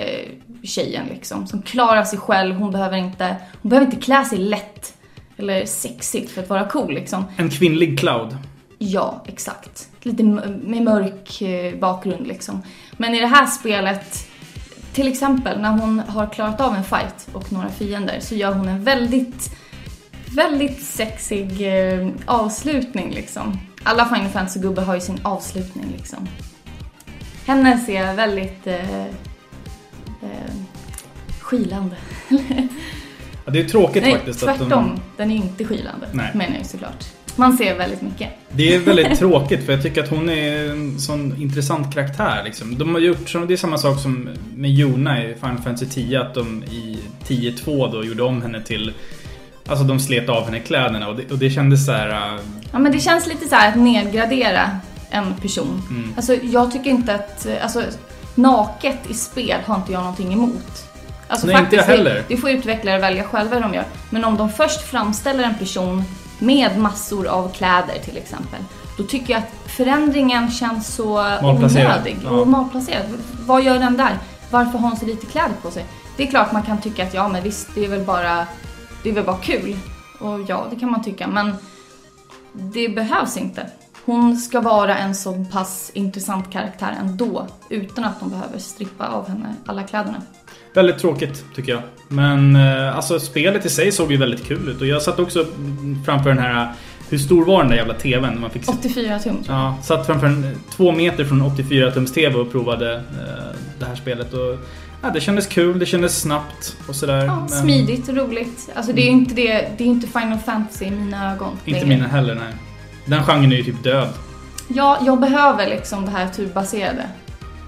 S2: tjejen liksom. Som klarar sig själv, hon behöver inte, hon behöver inte klä sig lätt eller sexigt för att vara cool liksom.
S1: En kvinnlig Cloud.
S2: Ja, exakt. Lite med mörk eh, bakgrund liksom. Men i det här spelet, till exempel när hon har klarat av en fight och några fiender så gör hon en väldigt, väldigt sexig eh, avslutning liksom. Alla Final Fantasy-gubbar har ju sin avslutning liksom. Hennes är väldigt eh, eh, skilande.
S1: Ja, det är tråkigt
S2: Nej,
S1: faktiskt. att
S2: tvärtom.
S1: de,
S2: Den är inte skilande,
S1: Nej.
S2: menar jag såklart. Man ser väldigt mycket.
S1: det är väldigt tråkigt för jag tycker att hon är en sån intressant karaktär. Liksom. De har gjort, det är samma sak som med Juna i Final Fantasy 10. Att de i 10.2 då gjorde om henne till Alltså de slet av henne kläderna och det, och det kändes så här. äh,
S2: Ja men det känns lite så här att nedgradera en person.
S1: Mm.
S2: Alltså jag tycker inte att, alltså naket i spel har inte jag någonting emot. Alltså
S1: Nej, inte jag heller.
S2: Det, det får utvecklare välja själva hur de gör. Men om de först framställer en person med massor av kläder till exempel. Då tycker jag att förändringen känns så onödig
S1: ja.
S2: och malplacerad. Vad gör den där? Varför har hon så lite kläder på sig? Det är klart man kan tycka att ja men visst, det är väl bara, det är väl bara kul. Och ja, det kan man tycka. Men det behövs inte. Hon ska vara en så pass intressant karaktär ändå, utan att de behöver strippa av henne alla kläderna.
S1: Väldigt tråkigt tycker jag. Men eh, alltså spelet i sig såg ju väldigt kul ut och jag satt också framför den här hur stor var den där jävla TVn? Man fick se-
S2: 84 tum.
S1: Ja, satt framför en två meter från 84 tums TV och provade eh, det här spelet. Och, ja, det kändes kul, det kändes snabbt och sådär.
S2: Ja,
S1: men
S2: smidigt, roligt. Alltså det är ju inte det, det är inte Final Fantasy i mina ögon.
S1: Inte
S2: längre.
S1: mina heller, nej. Den genren är ju typ död.
S2: Ja, jag behöver liksom det här turbaserade.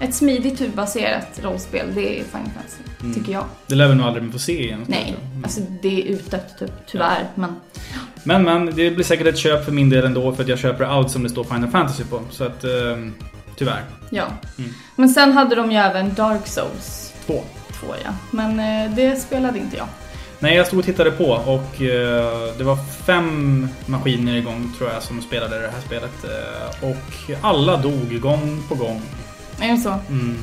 S2: Ett smidigt turbaserat rollspel, det är Final Fantasy, tycker jag.
S1: Det lär vi nog aldrig få se igen.
S2: Nej,
S1: jag.
S2: alltså det är utdött typ, tyvärr. Men
S1: Men men, det blir säkert ett köp för min del ändå för att jag köper allt som det står Final Fantasy på. Så att, eh, tyvärr.
S2: ja.
S1: Mm.
S2: Men sen hade de ju även Dark Souls
S1: Två.
S2: 2 ja. Men eh, det spelade inte jag.
S1: Nej, jag stod och tittade på och eh, det var fem maskiner igång tror jag som spelade det här spelet. Eh, och alla dog gång på gång.
S2: Är det så?
S1: Mm.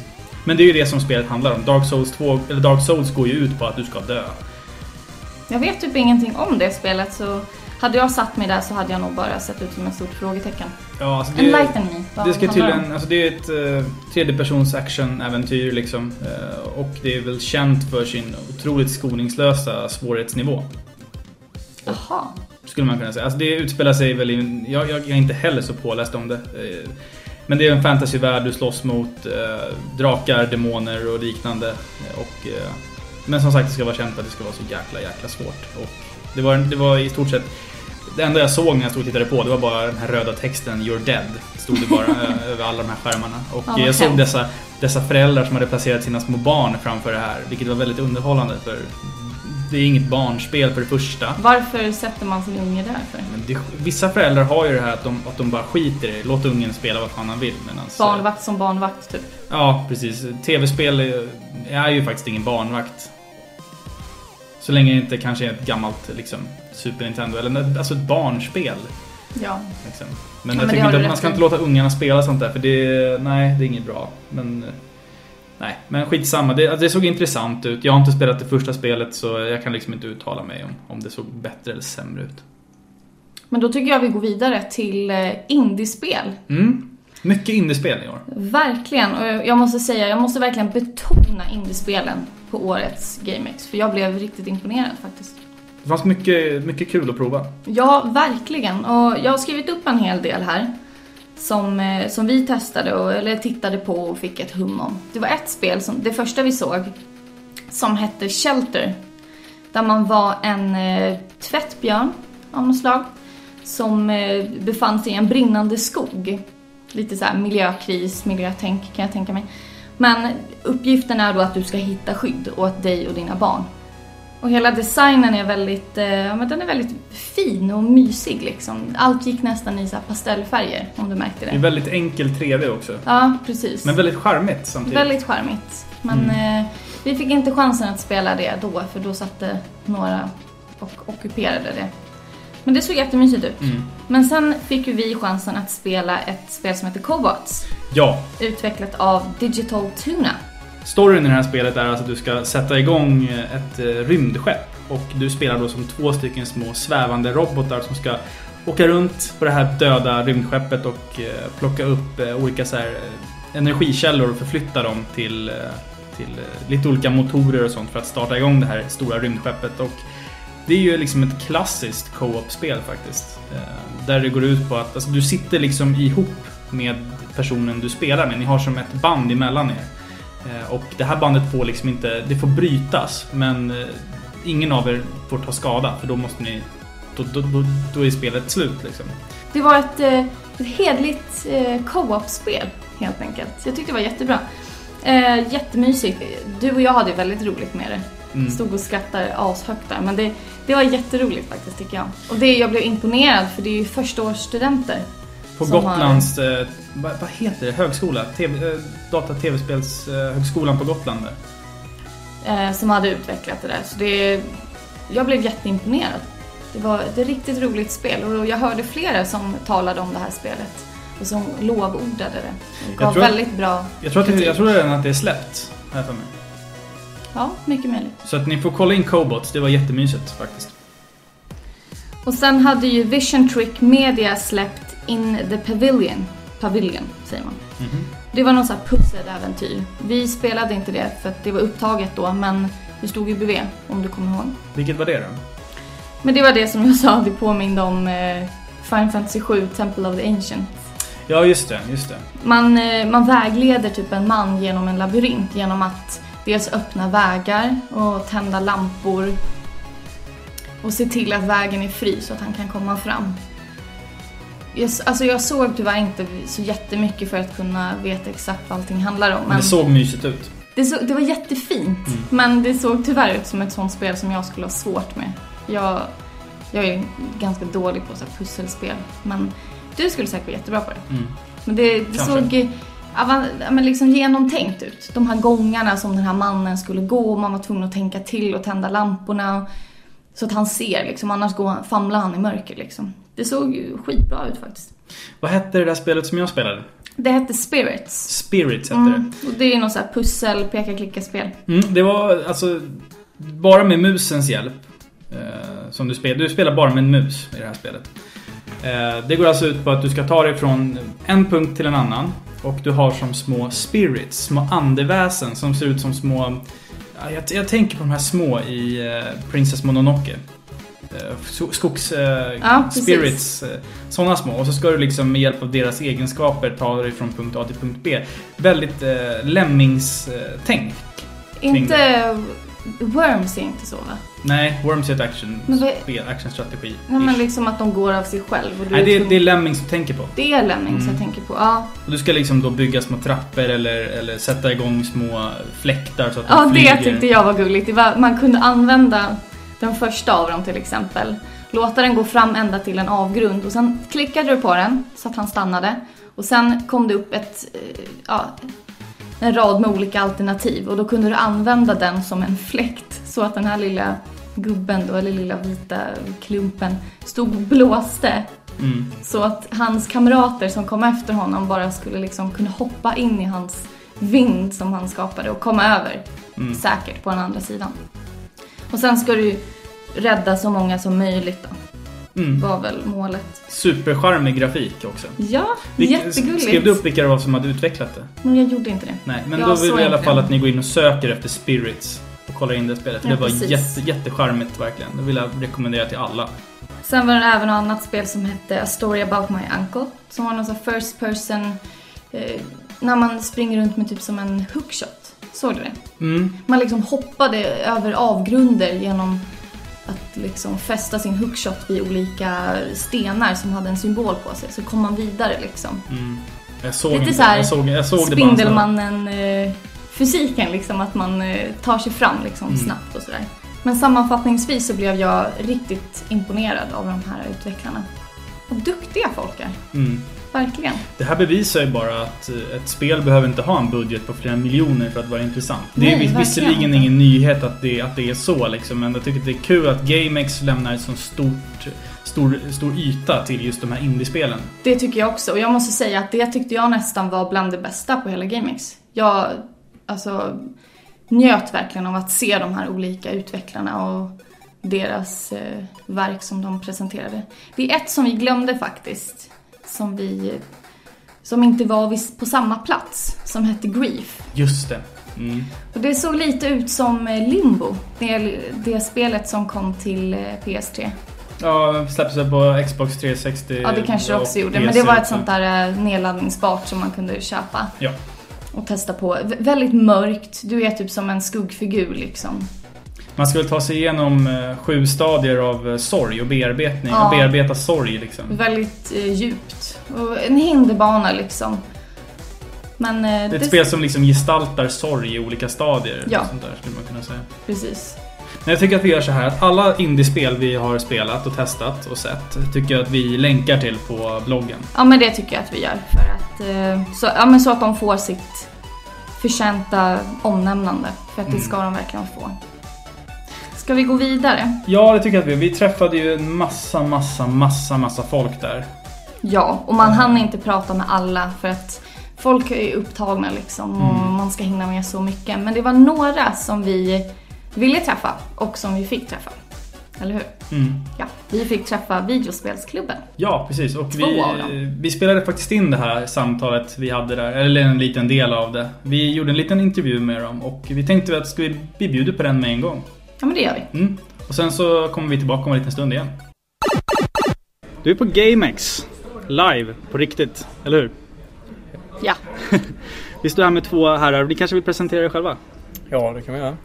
S1: Men det är ju det som spelet handlar om. Dark Souls 2, eller Dark Souls går ju ut på att du ska dö.
S2: Jag vet typ ingenting om det spelet så hade jag satt mig där så hade jag nog bara sett ut som ett stort frågetecken.
S1: Ja, alltså
S2: Enlighten me. Vad
S1: Det ska
S2: det
S1: tydligen, alltså det är ett eh, tredjepersons action-äventyr liksom. Eh, och det är väl känt för sin otroligt skoningslösa svårighetsnivå.
S2: Jaha.
S1: Skulle man kunna säga. Alltså det utspelar sig väl i, jag, jag är inte heller så påläst om det. Eh, men det är en fantasyvärld, du slåss mot eh, drakar, demoner och liknande. Eh, Och, eh, men som sagt, det ska vara känt att det ska vara så jäkla, jäkla svårt. Och det, var, det var i stort sett det enda jag såg när jag stod och tittade på det var bara den här röda texten You're dead. Stod det bara över alla de här skärmarna. Och
S2: Ja,
S1: jag såg dessa, dessa föräldrar som hade placerat sina små barn framför det här. Vilket var väldigt underhållande för det är inget barnspel för det första.
S2: Varför sätter man sin unge där för?
S1: Det, vissa föräldrar har ju det här att de, att de bara skiter i det. Låt ungen spela vad fan han vill. Medans,
S2: Barnvakt som barnvakt typ.
S1: Ja, precis. Tv-spel är, är ju faktiskt ingen barnvakt. Så länge det inte kanske är ett gammalt liksom, Super Nintendo eller alltså ett barnspel.
S2: Ja.
S1: Liksom. Men
S2: Ja,
S1: jag
S2: men
S1: tycker inte att man ska inte låta ungarna spela sånt där för det, nej, det är inget bra. Men, nej, men skitsamma. Det, det såg intressant ut. Jag har inte spelat det första spelet så jag kan liksom inte uttala mig om, om det såg bättre eller sämre ut.
S2: Men då tycker jag vi går vidare till eh, indiespel.
S1: Mm. Mycket indiespel i år.
S2: Verkligen. Och jag måste säga, jag måste verkligen betona indiespelen på årets GameX. För jag blev riktigt imponerad faktiskt.
S1: Det fanns mycket, mycket kul att prova.
S2: Ja, verkligen. Och jag har skrivit upp en hel del här. Som, eh, som vi testade, och, eller tittade på och fick ett hum om. Det var ett spel, som, det första vi såg, som hette Shelter. Där man var en eh, tvättbjörn av något slag. Som eh, befann sig i en brinnande skog. Lite så miljökris, miljötänk kan jag tänka mig. Men uppgiften är då att du ska hitta skydd åt dig och dina barn. Och hela designen är väldigt, eh, men den är väldigt fin och mysig liksom. Allt gick nästan i så pastellfärger om du märkte
S1: Det är
S2: det.
S1: väldigt enkel 3D också.
S2: Ja, precis.
S1: Men väldigt charmigt samtidigt.
S2: Väldigt charmigt. Men eh, vi fick inte chansen att spela det då för då satte några och ockuperade det. Men det såg jättemysigt ut.
S1: Mm.
S2: Men sen fick ju vi chansen att spela ett spel som heter Cobots.
S1: Ja,
S2: Utvecklat av Digital Tuna.
S1: storyn i det här spelet är alltså att du ska sätta igång ett eh, rymdskepp. Och du spelar då som två stycken små svävande robotar som ska åka runt på det här döda rymdskeppet och eh, plocka upp eh, olika så här, eh, energikällor och förflytta dem till, eh, till eh, lite olika motorer och sånt för att starta igång det här stora rymdskeppet. Och det är ju liksom ett klassiskt co-op-spel faktiskt. Eh, Där det går ut på att alltså, du sitter liksom ihop med personen du spelar med. Ni har som ett band emellan er. Eh, Och det här bandet får liksom inte, det får brytas men eh, ingen av er får ta skada för då måste ni, då, då, då, då är spelet slut liksom.
S2: Det var ett, ett hedligt co-op-spel helt enkelt. Jag tyckte det var jättebra. Eh, jättemysigt. Du och jag hade väldigt roligt med det.
S1: Mm.
S2: Stod och skrattade ashögt där. Men det, det var jätteroligt faktiskt tycker jag. Och det, jag blev imponerad för det är ju förstaårsstudenter.
S1: På
S2: Som har-
S1: Gotlands, eh, vad, vad heter det, högskola? TV, eh, data tv-spelshögskolan på Gotland där.
S2: Eh, som hade utvecklat det där. Så det, jag blev jätteimponerad. Det var ett riktigt roligt spel och jag hörde flera som talade om det här spelet. Och som lovordade det. Och gav väldigt bra
S1: Jag tror, att det, jag tror redan att det är släppt. Här för mig.
S2: Ja, mycket möjligt.
S1: Så att ni får kolla in Cobots, det var jättemysigt faktiskt.
S2: Och sen hade ju Vision Trick Media släppt In the Pavilion. Pavilion, säger man.
S1: Mhm.
S2: Det var någon sån här pusseläventyr. Vi spelade inte det för att det var upptaget då, men det stod ju bredvid, om du kommer ihåg.
S1: Vilket var det då?
S2: Men det var det som jag sa, det påminde om eh, Final Fantasy 7, Temple of the Ancient.
S1: Ja, just det, just det.
S2: Man, eh, man vägleder typ en man genom en labyrint genom att dels öppna vägar och tända lampor och se till att vägen är fri så att han kan komma fram. Jag, alltså jag såg tyvärr inte så jättemycket för att kunna veta exakt vad allting handlar om.
S1: Men
S2: Men
S1: det såg mysigt ut.
S2: det, så, det var jättefint,
S1: Mm.
S2: men det såg tyvärr ut som ett sånt spel som jag skulle ha svårt med. Jag, jag är ganska dålig på så pusselspel, men du skulle säkert vara jättebra på det.
S1: Mm.
S2: Men det, det såg men liksom genomtänkt ut. De här gångarna som den här mannen skulle gå, man var tvungen att tänka till och tända lamporna. Så att han ser liksom, annars går, famlar han i mörker liksom. Det såg ju skitbra ut faktiskt.
S1: Vad hette det där spelet som jag spelade?
S2: Det hette Spirits.
S1: Spirits hette
S2: Mm. Och det är något så här pussel, peka-klicka-spel.
S1: det. Mm, det var alltså bara med musens hjälp. Eh, som du spelar. Du spelar bara med en mus i det här spelet. Eh, det går alltså ut på att du ska ta dig från en punkt till en annan. Och du har som små spirits, små andeväsen som ser ut som små... ja, Jag, jag tänker på de här små i eh, Princess Mononoke. Eh, so- Skogs... Eh,
S2: Ja,
S1: sådana små. Och så ska du liksom med hjälp av deras egenskaper ta dig från punkt A till punkt B. Väldigt eh, lämmingstänk.
S2: Inte... Worms är inte så va?
S1: Nej, Worms är ett action,
S2: Men vad-
S1: spel, actionstrategi.
S2: Nej men liksom att de går av sig själv.
S1: Nej, det, är-
S2: tvungen-
S1: det är Lemmings du tänker på.
S2: det är Lemmings
S1: Mm.
S2: jag tänker på. Ja,
S1: Och du ska liksom då bygga små trappor eller, eller sätta igång små fläktar så att
S2: Ja,
S1: de
S2: det
S1: flyger.
S2: tyckte jag var gulligt. Det var, man kunde använda den första av dem till exempel. Låta den gå fram ända till en avgrund och sen klickade du på den så att han stannade. Och sen kom det upp ett, eh, ja, en rad med olika alternativ och då kunde du använda den som en fläkt så att den här lilla gubben då, eller lilla vita klumpen, stod och blåste
S1: Mm.
S2: så att hans kamrater som kom efter honom bara skulle liksom kunna hoppa in i hans vind som han skapade och komma över
S1: Mm.
S2: säkert på den andra sidan. Och sen ska du rädda så många som möjligt då,
S1: Mm.
S2: var väl målet.
S1: Supercharmig grafik också.
S2: Ja,
S1: Vilka-
S2: jättegulligt.
S1: Skrev du upp vilka det var som hade utvecklat det?
S2: Men jag gjorde inte det.
S1: Nej, men
S2: Jag
S1: då vill vi i alla fall att ni går in och söker efter Spirits och kollar in det spelet. För
S2: Ja,
S1: det var
S2: precis.
S1: jätte, jättecharmigt verkligen. Det vill jag rekommendera till alla.
S2: Sen var det även ett annat spel som hette A Story About My Uncle. Som var någon sån first person, eh, när man springer runt med typ som en hookshot. Såg du det?
S1: Mm.
S2: Man liksom hoppade över avgrunder genom att liksom fästa sin hookshot vid olika stenar som hade en symbol på sig. Så kom man vidare liksom.
S1: Mm. Jag såg
S2: Lite
S1: inte.
S2: så här
S1: jag såg, jag såg det bara en slag.
S2: Spindelmannen eh, fysiken liksom att man eh, tar sig fram liksom
S1: Mm.
S2: snabbt och sådär. Men sammanfattningsvis så blev jag riktigt imponerad av de här utvecklarna. Och duktiga folk är.
S1: Mm.
S2: Verkligen.
S1: Det här bevisar ju bara att eh, ett spel behöver inte ha en budget på flera miljoner för att vara intressant. Det
S2: Nej,
S1: är
S2: verkligen
S1: visserligen ingen nyhet att det, att det är så liksom, men jag tycker att det är kul att GameX lämnar ett så stort, stor, stor yta till just de här indiespelen.
S2: Det tycker jag också. Och jag måste säga att det tyckte jag nästan var bland det bästa på hela GameX. Jag alltså, njöt verkligen av att se de här olika utvecklarna och deras eh, verk som de presenterade. Det är ett som vi glömde faktiskt. Som vi... Som inte var på samma plats. Som hette Grief.
S1: Just det. Mm.
S2: Och det såg lite ut som eh, Limbo. Det, det spelet som kom till eh, PS3.
S1: Ja, släpptes på Xbox 360
S2: Ja, det kanske det också gjorde.
S1: PC
S2: Men det var ett sånt där eh, nedladdningsbart som man kunde köpa.
S1: Ja.
S2: och testa på. V- väldigt mörkt. Du är typ som en skuggfigur liksom.
S1: Man ska väl ta sig igenom eh, sju stadier av eh, sorg och bearbetning.
S2: Ja.
S1: Och bearbeta sorg liksom.
S2: Väldigt eh, djupt. Och en hinderbana liksom. Men
S1: Det är ett spel som liksom gestaltar sorg i olika stadier.
S2: Ja.
S1: Sånt där, skulle man kunna säga.
S2: Precis.
S1: Men jag tycker att vi gör så här att alla indiespel vi har spelat och testat och sett tycker jag att vi länkar till på bloggen.
S2: Ja men det tycker jag att vi gör. För att, så, ja, men så att de får sitt förtjänta omnämnande. För att
S1: Mm.
S2: det ska de verkligen få. Ska vi gå vidare?
S1: Ja, det tycker jag att vi Vi träffade ju en massa, massa, massa, massa folk där.
S2: Ja, och man hann inte prata med alla för att folk är upptagna liksom och
S1: Mm.
S2: man ska hinna med så mycket. Men det var några som vi ville träffa och som vi fick träffa. Eller hur?
S1: Mm.
S2: Ja, vi fick träffa videospelsklubben.
S1: Ja, precis. Och
S2: Två
S1: vi,
S2: av dem.
S1: vi spelade faktiskt in det här samtalet vi hade där, eller en liten del av det. Vi gjorde en liten intervju med dem och vi tänkte att ska vi, vi bjuder på den med en gång.
S2: Ja, men det gör vi.
S1: Mm. Och sen så kommer vi tillbaka om en liten stund igen. Du är på GameX. Live, på riktigt. Eller hur?
S2: Ja.
S1: Vi står här med två herrar. Ni kanske vill presentera er själva?
S7: Ja, det kan vi göra.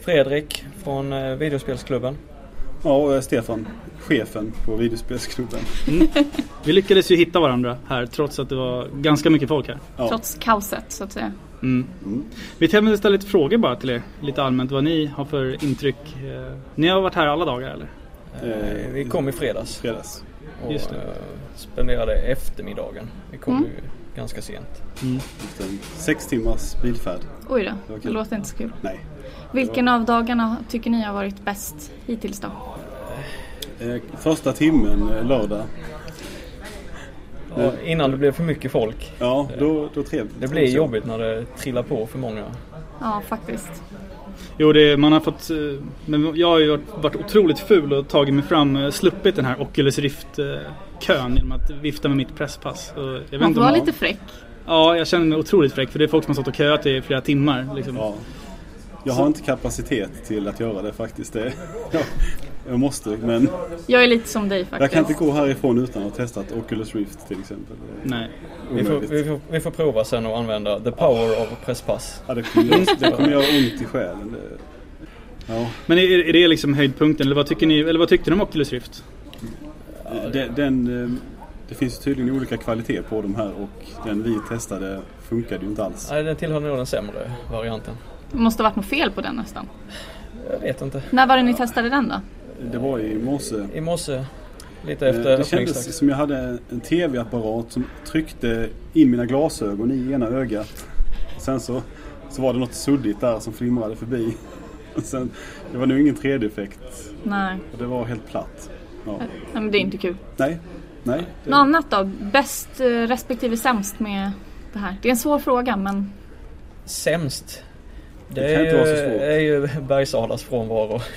S7: Fredrik från eh, Videospelsklubben.
S8: Ja, och jag är Stefan, chefen på videospelsklubben.
S1: Vi lyckades ju hitta varandra här trots att det var ganska mycket folk här.
S8: Ja.
S2: Trots kaoset så att säga.
S1: Mm. Vi tänkte ställa lite frågor bara till er. Lite allmänt vad ni har för intryck. Eh, Ni har varit här alla dagar eller?
S7: Eh, vi kom i fredags
S8: Fredags.
S7: och
S1: Just det.
S7: eh, spenderade eftermiddagen. Vi kom
S2: Mm.
S7: ju ganska sent.
S8: Efter en sex timmars bilfärd.
S2: Oj då, det
S8: kul.
S2: låter inte så kul.
S8: Nej.
S2: Vilken av dagarna tycker ni har varit bäst hittills då?
S8: Eh, första timmen eh, lördag.
S7: Ja, innan det blev för mycket folk.
S8: Ja, då, då trevligt.
S7: Det blir jobbigt när det trillar på för många.
S2: Ja, faktiskt.
S1: Jo, det, man har fått... eh, Men jag har ju varit, otroligt ful och tagit mig fram, sluppit den här Oculus Rift-kön genom att vifta med mitt presspass. Och jag vet
S2: Man får vara lite fräck.
S1: Ja, jag känner mig otroligt fräck för det är folk som har stått och köat i flera timmar. Liksom.
S8: Ja. Jag har inte kapacitet till att göra det faktiskt. Det, ja, jag måste, men
S2: Jag är lite som dig faktiskt.
S8: jag kan inte gå härifrån utan att ha testat Oculus Rift till exempel.
S1: Nej.
S7: Vi får, vi, får, vi får prova sen att använda the power of presspass.
S8: Ja, det, kommer göra, det kommer göra ont i själen. Det, ja.
S1: Men är, är det liksom höjdpunkten eller vad, tycker ni, eller vad tyckte ni om Oculus Rift?
S8: Den, den, eh, det finns tydligen olika kvalitet på de här och den vi testade funkade ju inte alls.
S7: Nej, den tillhör nog den sämre varianten.
S2: Det måste ha varit något fel på den nästan.
S7: Jag vet inte.
S2: När var det ni testade den då?
S8: Det var i morse.
S7: I morse, lite
S8: Eh,
S7: efter
S8: Det kändes som jag hade en tv-apparat som tryckte in mina glasögon i ena ögat. Sen så, så var det något suddigt där som flimrade förbi. Och Sen, det var nog ingen 3D-effekt
S2: Nej.
S8: och det var helt platt. Ja.
S2: Nej men det är inte kul.
S8: Nej, nej. Det,
S2: Något annat då? Bäst eh, respektive sämst med det här? Det är en svår fråga men
S7: Sämst. Det,
S8: Det kan
S7: är,
S8: inte vara så
S7: ju,
S8: svårt.
S7: är ju Bergsalas frånvaro.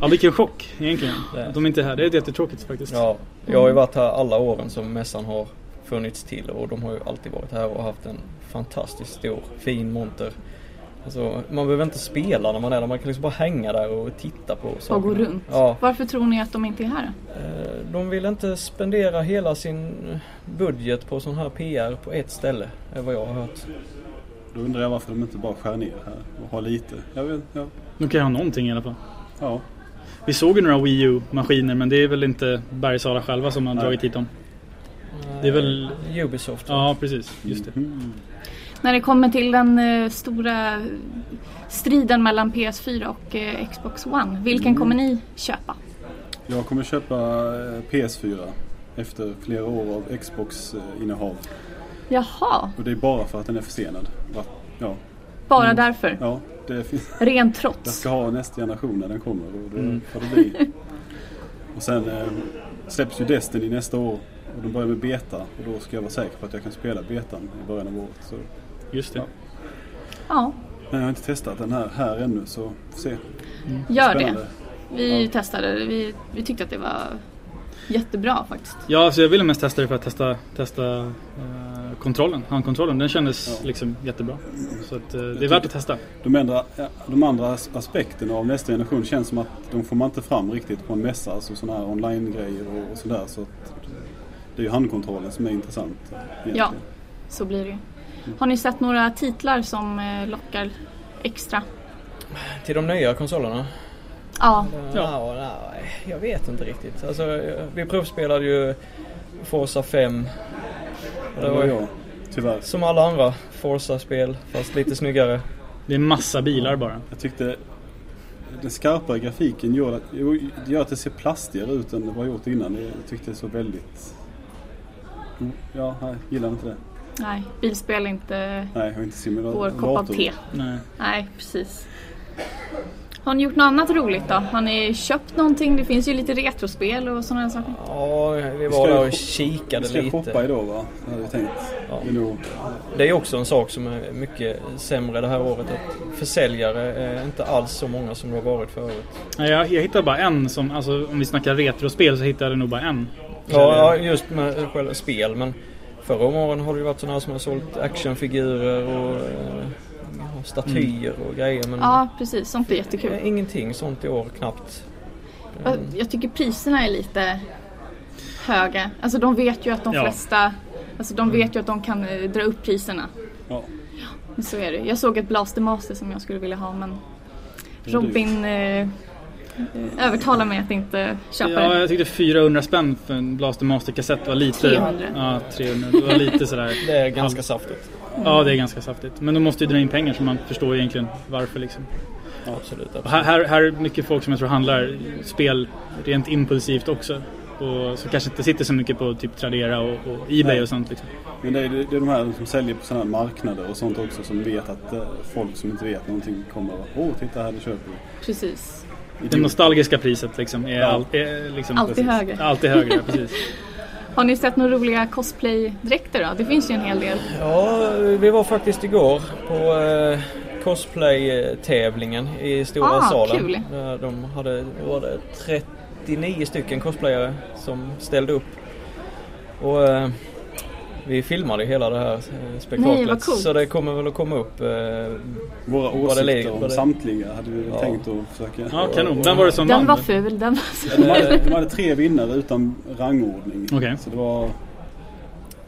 S1: Ja, vilken chock egentligen.
S7: Det.
S1: Att de inte är här. Det är jättetråkigt faktiskt.
S7: Ja, jag har ju varit här alla åren som mässan har funnits till och de har ju alltid varit här och haft en fantastiskt stor, fin monter. Alltså, man behöver inte spela när man är där, man kan liksom bara hänga där och titta på
S2: och
S7: sakerna.
S2: gå runt.
S7: Ja,
S2: Varför tror ni att de inte är här?
S7: eh, de vill inte spendera hela sin budget på sån här PR på ett ställe, är vad jag har hört.
S8: Då undrar jag varför de inte bara skär ner här och har lite. Jag vet, ja.
S1: De kan ju ha någonting i alla fall.
S8: ja.
S1: Vi såg ju några Wii U-maskiner men det är väl inte Bergsala själva som har
S8: Nej.
S1: dragit hit dem. Det är väl...
S7: Ubisoft.
S1: Ja, precis. Just det.
S8: Mm.
S2: När det kommer till den eh, stora striden mellan PS4 och eh, Xbox One, vilken
S8: Mm.
S2: kommer ni köpa?
S8: Jag kommer köpa eh, PS4 efter flera år av Xbox-innehav.
S2: Jaha,
S8: Och det är bara för att den är försenad. Ja,
S2: bara
S8: Mm.
S2: därför.
S8: ja det finns,
S2: Ren
S8: jag
S2: trots.
S8: ska ha nästa generation när den kommer och då
S1: Mm.
S8: det bli. Och sen eh, släpps ju Destiny nästa år och de börjar med beta och då ska jag vara säker på att jag kan spela betan i början av året. Så,
S1: Just det.
S8: Ja.
S2: Ja,
S8: men jag har inte testat den här, här ännu så får se.
S2: gör det.
S8: Spännande.
S2: Vi
S8: Ja.
S2: testade det. Vi, vi tyckte att det var jättebra faktiskt.
S1: Ja, så jag ville mest testa det för att testa, testa eh, kontrollen, handkontrollen. Den kändes
S8: Ja.
S1: liksom jättebra. Så att, eh, det är värt att testa.
S8: De andra, de andra as- aspekterna av nästa generation känns som att de får man inte fram riktigt på en mässa. Alltså sådana här online-grejer och, och sådär. Så det är ju handkontrollen som är intressant. egentligen.
S2: Ja. Så blir det ju. Har ni sett några titlar som eh, lockar extra?
S7: Till de nya konsolerna?
S2: Ja,
S7: Ja. nej, jag vet inte riktigt. Alltså, vi provspelade ju Forza 5.
S8: Det var jag. Tyvärr.
S7: som alla andra Forza-spel fast lite snyggare.
S1: Det är massa bilar bara.
S8: Jag tyckte den skarpa grafiken gör att, gör att det ser plastigare ut än det var gjort innan. Jag tyckte det så väldigt... Oh, Ja, jag gillar inte det.
S2: nej, bilspel är inte
S8: Nej, jag har inte simulator.
S2: vår kopp av te.
S1: Nej.
S2: Nej, precis. Har ni gjort något annat roligt då? Har ni köpt någonting? Det finns ju lite retrospel och sådana saker.
S7: Ja, vi var där och kikade
S8: Vi ska shoppa
S7: lite.
S8: idag va? Hade vi tänkt.
S7: Ja.
S8: Det är
S7: också en sak som är mycket sämre det här året. Att försäljare är inte alls så många som det har varit förut.
S1: Nej, Jag, jag hittade bara en som, alltså om vi snackar retrospel så hittade jag nog bara en.
S7: Ja, ja, just med själva spel. Men förra åren har det ju varit sådana som har sålt actionfigurer och eh, statyer och grejer. Men
S2: Ja, precis. Sånt är jättekul.
S7: ingenting sånt i år knappt.
S2: Jag- Jag tycker priserna är lite höga. Alltså de vet ju att de
S1: Ja.
S2: flesta Alltså de vet ju att de kan eh, dra upp priserna.
S8: Ja.
S2: Men Så är det. Jag såg ett Blaster Master som jag skulle vilja ha men Robin eh, övertalar mig att inte köpa
S1: Ja,
S2: det.
S1: jag tyckte 400 spänn för en Blaster Master-kassett var lite...
S2: 300.
S1: Ja, 300. Det var lite sådär...
S7: Det är ganska saftigt.
S1: Ja, det är ganska saftigt. Men de måste ju dra in pengar så man förstår egentligen varför liksom.
S7: Absolut.
S1: Och
S7: absolut.
S1: här, här, här är mycket folk som jag tror handlar spel rent impulsivt också. Och så kanske inte sitter så mycket på typ Tradera och, och Ebay
S8: Nej.
S1: och sånt liksom.
S8: Men det är, det är de här som säljer på sådana här marknader och sånt också som vet att eh, folk som inte vet någonting kommer och Åh, titta här, det köper vi.
S2: Precis.
S1: Det nostalgiska priset liksom är,
S8: Ja.
S1: all, är liksom...
S2: Alltid
S1: precis.
S2: högre.
S1: Alltid högre, precis.
S2: Har ni sett några roliga cosplay-dräkter då? Det finns ju en hel del.
S7: Ja, vi var faktiskt igår på eh, cosplay-tävlingen i stora
S2: Ah,
S7: salen.
S2: kul.
S7: Där de hade, var det 39 stycken cosplayare som ställde upp. Och eh, vi filmade hela det här eh, spektaklet.
S2: Nej.
S7: Så det kommer väl att komma upp. Eh,
S8: Våra åsikter
S7: ligger-
S8: om samtliga hade vi
S7: Ja.
S8: tänkt att försöka...
S1: Ja, kanon. Vem var det som
S2: Den
S1: vann?
S2: var ful, den var så...
S8: De hade, de hade tre vinnare utan rangordning.
S1: Okej.
S8: Så det var...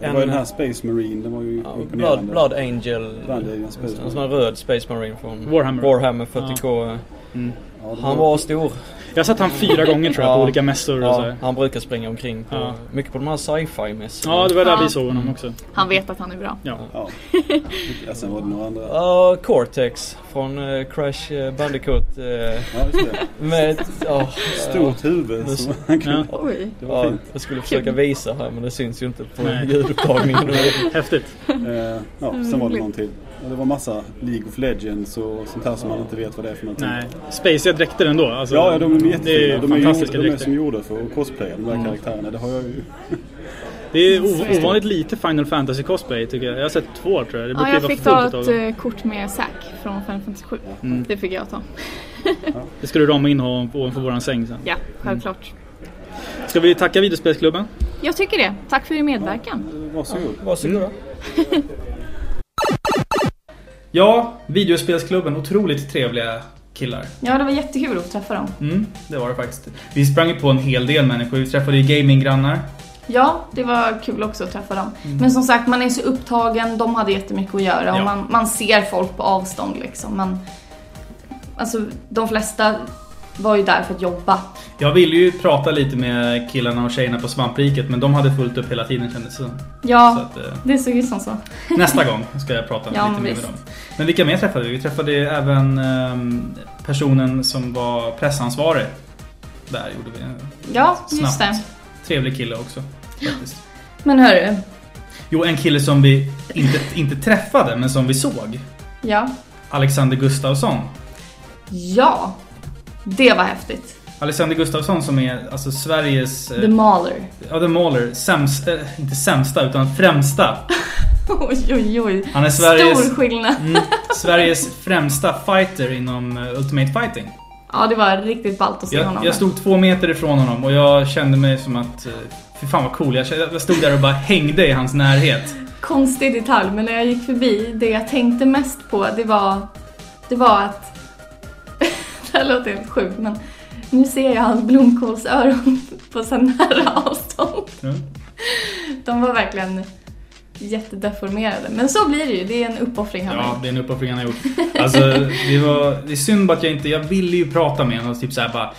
S8: Det
S7: En-
S8: var den här Space Marine, den var ju
S7: ja, Blood. Blood Angel. En sån här röd Space Marine från
S1: Warhammer.
S7: Warhammer 40K.
S8: Ja, det
S7: Han var stor.
S1: Jag har sett han fyra gånger tror jag på
S7: Ja.
S1: olika mässor och så.
S7: Ja, han brukar springa omkring på,
S1: Ja.
S7: mycket på de här sci-fi mässorna.
S1: Ja, det var där
S2: Ja.
S1: vi såg honom också.
S2: Han vet att han är bra.
S1: Ja.
S8: Ja. ja. Sen var det några andra.
S7: Ja, Cortex från eh, Crash eh, Bandicoot.
S8: det.
S7: med, ja,
S8: Stort huvud. Som man kunde-
S1: Ja.
S2: Oj.
S8: Det var
S7: ja,
S8: fint.
S7: jag skulle försöka visa här men det syns ju inte på ljudupptagningen.
S1: Häftigt.
S8: Ja, sen var det någon till. Och det var massa League of Legends och sånt här som man inte vet vad det är för någonting.
S1: Nej, spaciga dräkter ändå. Alltså,
S8: Ja, ja, de är
S1: Det
S8: jättefina.
S1: är
S8: De är,
S1: fantastiska
S8: gjorda, de är som gjorda för att cosplaya de här karaktärerna. Det har jag ju.
S1: Det är ov- ovanligt lite Final Fantasy cosplay tycker jag. Jag har sett två tror jag. Det
S2: Ja, jag fick ta ett eh, kort med Zack från Final Fantasy 7.
S1: Mm.
S2: Det fick jag ta.
S1: Det ska du rama in ov- ovanför våran säng sen.
S2: Ja, självklart.
S1: Ska vi tacka videospelsklubben?
S2: Jag tycker det. Tack för er medverkan.
S8: Varsågod.
S7: Varsågoda.
S1: Ja, videospelsklubben. Otroligt trevliga killar.
S2: Ja, det var jättekul att träffa dem.
S1: Mm, det var det faktiskt. Vi sprang ju på en hel del människor. Vi träffade ju gaminggrannar.
S2: Ja, det var kul också att träffa dem. Men som sagt, man är så upptagen, de hade jättemycket att göra och
S1: Ja.
S2: man, man ser folk på avstånd liksom. Men, alltså, de flesta var ju där för att jobba.
S1: Jag ville ju prata lite med killarna och tjejerna på Svampriket men de hade fullt upp hela tiden kändes det som. Så
S2: Ja,
S1: att, eh,
S2: det såg ut som så.
S1: nästa gång ska jag prata
S2: Ja,
S1: lite mer med dem. Men vilka mer träffade vi? Vi träffade även ehm, personen som var pressansvarig. Där gjorde vi en
S2: Ja, just
S1: snabbt.
S2: det.
S1: Trevlig kille också. Faktiskt.
S2: Men hörru,
S1: Jo, en kille som vi inte, inte träffade men som vi såg.
S2: ja.
S1: Alexander Gustafsson.
S2: Ja, det var häftigt.
S1: Alexander Gustafsson som är alltså Sveriges... eh,
S2: The Mauler.
S1: Ja, The Mauler. Sämsta, eh, inte sämsta utan främsta.
S2: Oj, oj, oj.
S1: Han är Sveriges,
S2: Stor skillnad.
S1: mm, Sveriges främsta fighter inom eh, Ultimate Fighting.
S2: Ja, det var riktigt ballt att se honom.
S1: Jag, jag stod två meter ifrån honom och jag kände mig som att... Fy fan vad cool. Jag, jag stod där och bara hängde i hans närhet.
S2: Konstig detalj, men när jag gick förbi, det jag tänkte mest på, det var, det var att... det här låter helt sjukt, men nu ser jag hans blomkålsöron på så nära avstånd.
S1: Ja.
S2: De var verkligen jättedeformerade. Men så blir det ju, det är en uppoffring han har
S1: Ja, det är en uppoffring han har gjort. Alltså, det, var, det är synd att jag inte... Jag ville ju prata med honom och typ såhär bara...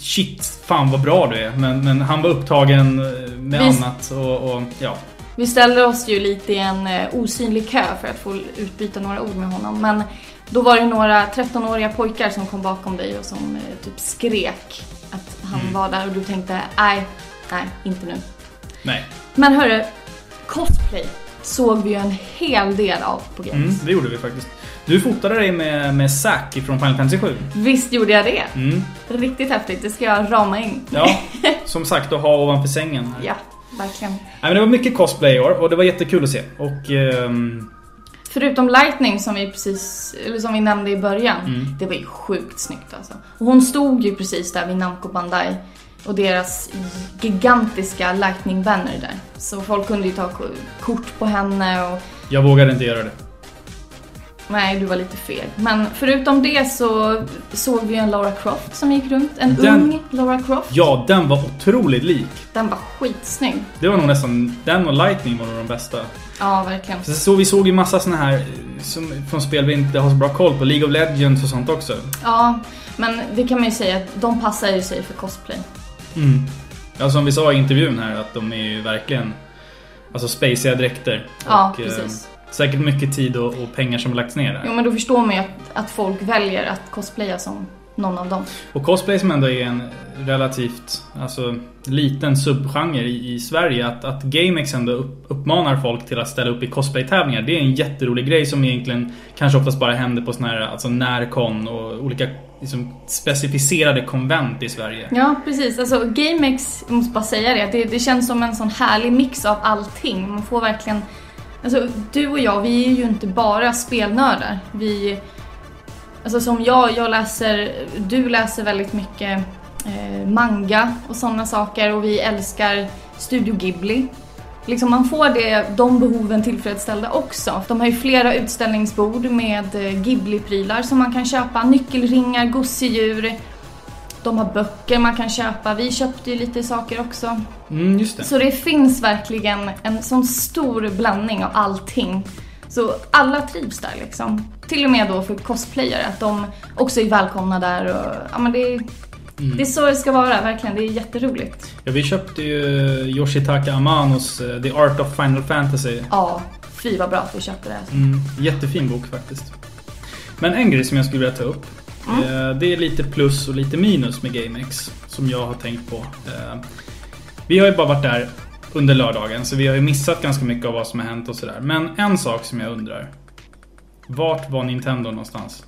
S1: Shit, fan vad bra du är. Men, men han var upptagen eh, med
S2: Visst.
S1: annat och, och ja.
S2: Vi ställde oss ju lite i en eh, osynlig kö för att få utbyta några ord med honom. Men då var det några 13-åriga pojkar som kom bakom dig och som eh, typ skrek att han
S1: Mm.
S2: var där och du tänkte nej, nej, inte nu.
S1: Nej.
S2: Men hörru, cosplay såg vi ju en hel del av på Games.
S1: Mm, det gjorde vi faktiskt. Du fotade dig med, med Zack från Final Fantasy 7.
S2: Visst gjorde jag det?
S1: Mm.
S2: Riktigt häftigt, det ska jag rama in.
S1: Ja, som sagt att ha ovanför sängen.
S2: Ja, verkligen.
S1: Nej, men det var mycket cosplay i år och det var jättekul att se. Och... ehm,
S2: Förutom Lightning som vi precis, eller som vi nämnde i början.
S1: Mm.
S2: Det var ju sjukt snyggt alltså. Och hon stod ju precis där vid Namco Bandai och deras gigantiska Lightning banner där. Så folk kunde ju ta ko- kort på henne och
S1: jag vågade inte göra det.
S2: Nej, du var lite feg. Men förutom det så såg vi en Lara Croft som gick runt. En
S1: Den-
S2: ung Lara Croft.
S1: Ja, den var otroligt lik.
S2: Den var skitsnygg.
S1: Det var nog nästan... Den och Lightning var nog de bästa.
S2: Ja, verkligen.
S1: Så, så vi såg ju massa såna här eh, som, från spel vi inte har så bra koll på. League of Legends och sånt också.
S2: Ja, men det kan man ju säga att de passar ju sig för cosplay.
S1: Mm. Ja, som vi sa i intervjun här att de är ju verkligen alltså spaciga dräkter.
S2: Ja,
S1: Och, eh,
S2: precis.
S1: Säkert mycket tid och, och pengar som lagts ner där.
S2: Jo, men då förstår man ju att, att folk väljer att cosplaya som någon av dem.
S1: Och cosplay som ändå är en relativt alltså, liten subgenre i, i Sverige. Att, att GameX ändå upp, uppmanar folk till att ställa upp i cosplay-tävlingar. Det är en jätterolig grej som egentligen kanske oftast bara händer på såna här alltså Närcon och olika liksom, specificerade konvent i Sverige.
S2: Ja, precis. Alltså GameX, jag måste bara säga det, det, det känns som en sån härlig mix av allting. Man får verkligen... Alltså, du och jag, vi är ju inte bara spelnördar. Vi... Alltså som jag, jag läser... Du läser väldigt mycket eh, manga och sådana saker och vi älskar Studio Ghibli. Liksom man får det, de behoven tillfredsställda också. De har ju flera utställningsbord med eh, Ghibli-prylar som man kan köpa. Nyckelringar, gosedjur. De har böcker man kan köpa. Vi köpte ju lite saker också.
S1: Mm, just det.
S2: Så det finns verkligen en sån stor blandning av allting. Så alla trivs där liksom. Till och med då för cosplayare, att de också är välkomna där och ja men det är, det är så det ska vara verkligen. Det är jätteroligt.
S1: Ja, vi köpte ju Yoshitaka Amanos eh, The Art of Final Fantasy.
S2: Ja, fy vad bra att vi köpte det.
S1: Mm, jättefin bok faktiskt. Men en grej som jag skulle vilja ta upp. Eh, Det är lite plus och lite minus med GameX. Som jag har tänkt på. Eh, Vi har ju bara varit där under lördagen. Så vi har ju missat ganska mycket av vad som har hänt och sådär. Men en sak som jag undrar. Vart var Nintendo någonstans?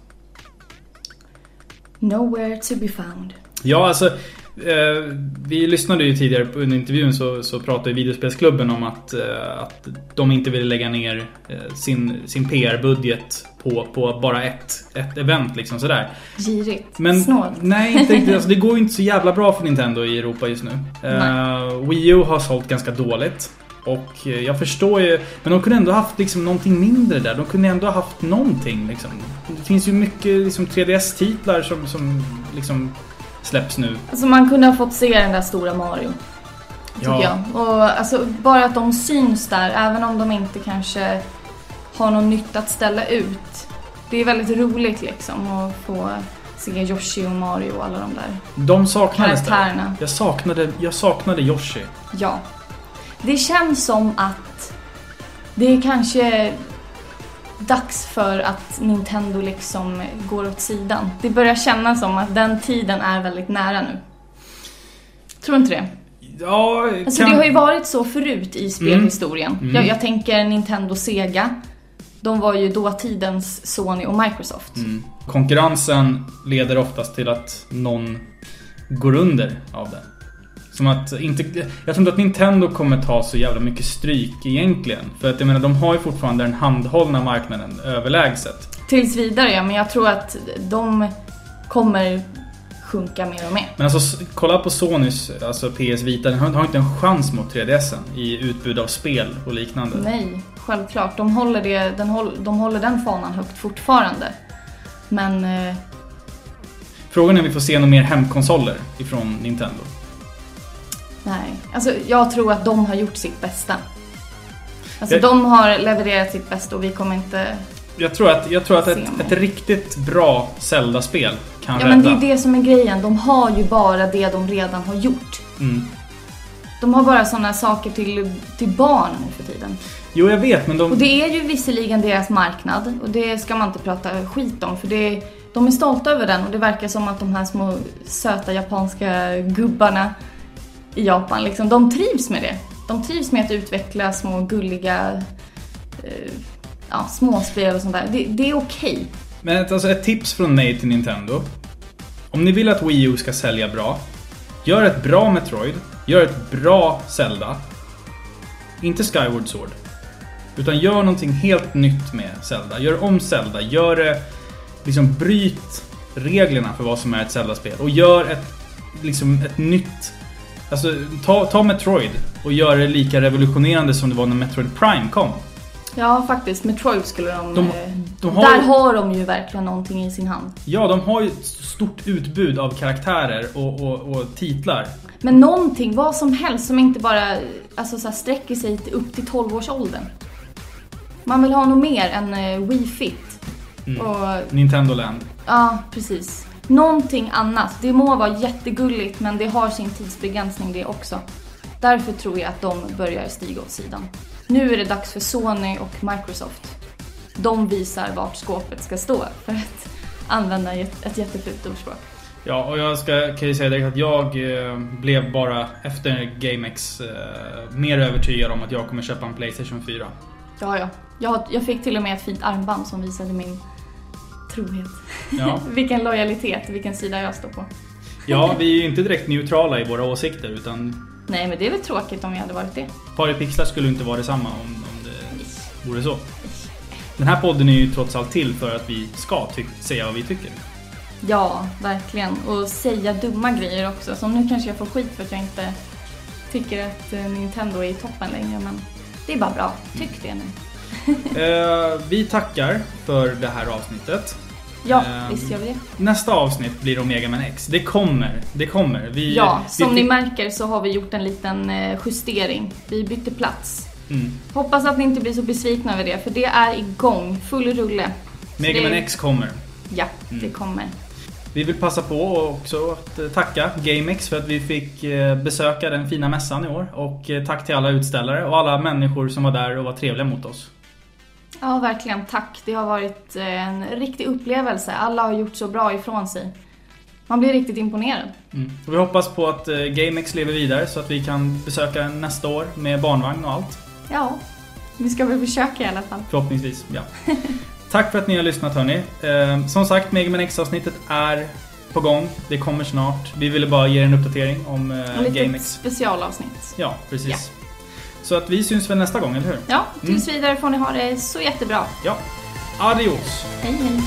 S2: Nowhere to be found.
S1: Ja, alltså. Eh, vi lyssnade ju tidigare på under intervjun så, så pratade Videospelsklubben om att, eh, att de inte ville lägga ner eh, sin, sin PR-budget på, på bara ett, ett event liksom sådär.
S2: Girigt.
S1: Men
S2: Snålt.
S1: nej, inte riktigt. Alltså, det går ju inte så jävla bra för Nintendo i Europa just nu. Uh, Wii U har sålt ganska dåligt. Och jag förstår ju, men de kunde ändå haft liksom någonting mindre där. De kunde ändå haft någonting liksom. Det finns ju mycket liksom 3DS-titlar som, som liksom släpps nu.
S2: Alltså man kunde ha fått se den där stora Mario. Tycker
S1: Ja.
S2: jag. Och alltså bara att de syns där, även om de inte kanske har något nytt att ställa ut. Det är väldigt roligt liksom att få se Yoshi och Mario och alla de där.
S1: De saknades där. Jag saknade, jag saknade Yoshi.
S2: Ja. Det känns som att det är kanske dags för att Nintendo liksom går åt sidan. Det börjar kännas som att den tiden är väldigt nära nu. Tror du inte det?
S1: Ja,
S2: Alltså
S1: kan...
S2: det har ju varit så förut i spelhistorien.
S1: Mm.
S2: Jag, jag tänker Nintendo Sega. De var ju dåtidens Sony och Microsoft.
S1: Mm. Konkurrensen leder oftast till att någon går under av det. Som att inte, jag tror inte att Nintendo kommer ta så jävla mycket stryk egentligen. För att jag menar, de har ju fortfarande den handhållna marknaden överlägset.
S2: Tills vidare ja, men jag tror att de kommer sjunka mer och mer.
S1: Men alltså, kolla på Sonys alltså PS Vita, den har, har inte en chans mot 3DSen i utbud av spel och liknande.
S2: Nej, självklart. De håller, det, den håll, de håller den fanan högt fortfarande. Men eh,
S1: Frågan är om vi får se några mer hemkonsoler ifrån Nintendo.
S2: Nej, alltså jag tror att de har gjort sitt bästa. Alltså
S1: Jag-
S2: de har levererat sitt bästa och vi kommer inte...
S1: Jag tror att, jag tror att ett, ett riktigt bra Zelda-spel kan
S2: Ja men det
S1: rädda.
S2: är det som är grejen. De har ju bara det de redan har gjort.
S1: Mm.
S2: De har bara sådana saker till, till barn nu för tiden.
S1: Jo, jag vet, men de...
S2: Och det är ju visserligen deras marknad och det ska man inte prata skit om för det, de är stolta över den och det verkar som att de här små söta japanska gubbarna i Japan liksom, de trivs med det. De trivs med att utveckla små gulliga eh, ja, småspel och sånt där. Det, det är okej.
S1: Men ett, alltså ett tips från mig till Nintendo. Om ni vill att Wii U ska sälja bra, gör ett bra Metroid, gör ett bra Zelda. Inte Skyward Sword. Utan gör någonting helt nytt med Zelda. Gör om Zelda, gör det... Liksom bryt reglerna för vad som är ett Zelda-spel. Och gör ett, liksom ett nytt... Alltså ta, ta Metroid och gör det lika revolutionerande som det var när Metroid Prime kom.
S2: Ja, faktiskt. Metroid skulle de...
S1: De-
S2: eh,
S1: de har
S2: där
S1: ju-
S2: har de ju verkligen någonting i sin hand.
S1: Ja, de har ju ett stort utbud av karaktärer och, och, och titlar.
S2: Men någonting, vad som helst som inte bara alltså, så här, sträcker sig till, upp till 12-årsåldern. Man vill ha något mer än eh, Wii Fit.
S1: Mm.
S2: Och,
S1: Nintendo Land.
S2: ja, precis. Någonting annat. Det må vara jättegulligt men det har sin tidsbegränsning det också. Därför tror jag att de börjar stiga åt sidan. Nu är det dags för Sony och Microsoft. De visar vart skåpet ska stå för att använda ett, jättefult ordspråk.
S1: Ja, och jag ska, kan ju säga direkt att jag eh, blev bara efter GameX eh, mer övertygad om att jag kommer köpa en Playstation 4.
S2: Ja, ja. Jag, jag fick till och med ett fint armband som visade min trohet.
S1: Ja.
S2: vilken lojalitet, vilken sida jag står på.
S1: ja, vi är ju inte direkt neutrala i våra åsikter utan
S2: Nej, men det är väl tråkigt om vi hade varit det.
S1: Paripixlar skulle inte vara detsamma om, om det vore så. Den här podden är ju trots allt till för att vi ska säga vad vi tycker.
S2: Ja, verkligen. Och säga dumma grejer också. Som nu kanske jag får skit för att jag inte tycker att eh, Nintendo är i toppen längre, men det är bara bra. Tyck det nu.
S1: Eh, vi tackar för det här avsnittet.
S2: Ja,
S1: Ehm,
S2: visst gör vi det.
S1: Nästa avsnitt blir Omega Man X. Det kommer. Det kommer. Vi,
S2: Ja,
S1: vi,
S2: som ni märker så har vi gjort en liten eh, justering. Vi bytte plats.
S1: Mm.
S2: Hoppas att ni inte blir så besvikna över det, för det är igång. Full rulle.
S1: Mega
S2: det-
S1: Man X kommer.
S2: Ja,
S1: Mm.
S2: det kommer.
S1: Vi vill passa på också att eh, tacka GameX för att vi fick eh, besöka den fina mässan i år. Och eh, tack till alla utställare och alla människor som var där och var trevliga mot oss.
S2: Ja, verkligen. Tack. Det har varit eh, en riktig upplevelse. Alla har gjort så bra ifrån sig. Man blir riktigt imponerad.
S1: Mm. Vi hoppas på att eh, GameX lever vidare så att vi kan besöka nästa år med barnvagn och allt.
S2: Ja, vi ska väl försöka i alla fall.
S1: Förhoppningsvis, ja. Tack för att ni har lyssnat hörni. Eh, som sagt, Mega Man X-avsnittet är på gång. Det kommer snart. Vi ville bara ge er en uppdatering om
S2: Ett
S1: eh,
S2: litet
S1: GameX.
S2: specialavsnitt.
S1: Ja, precis. Så att vi syns väl nästa gång, eller hur?
S2: Ja, tills vidare får ni ha det så jättebra.
S1: Ja. Adios!
S2: Hej, hej.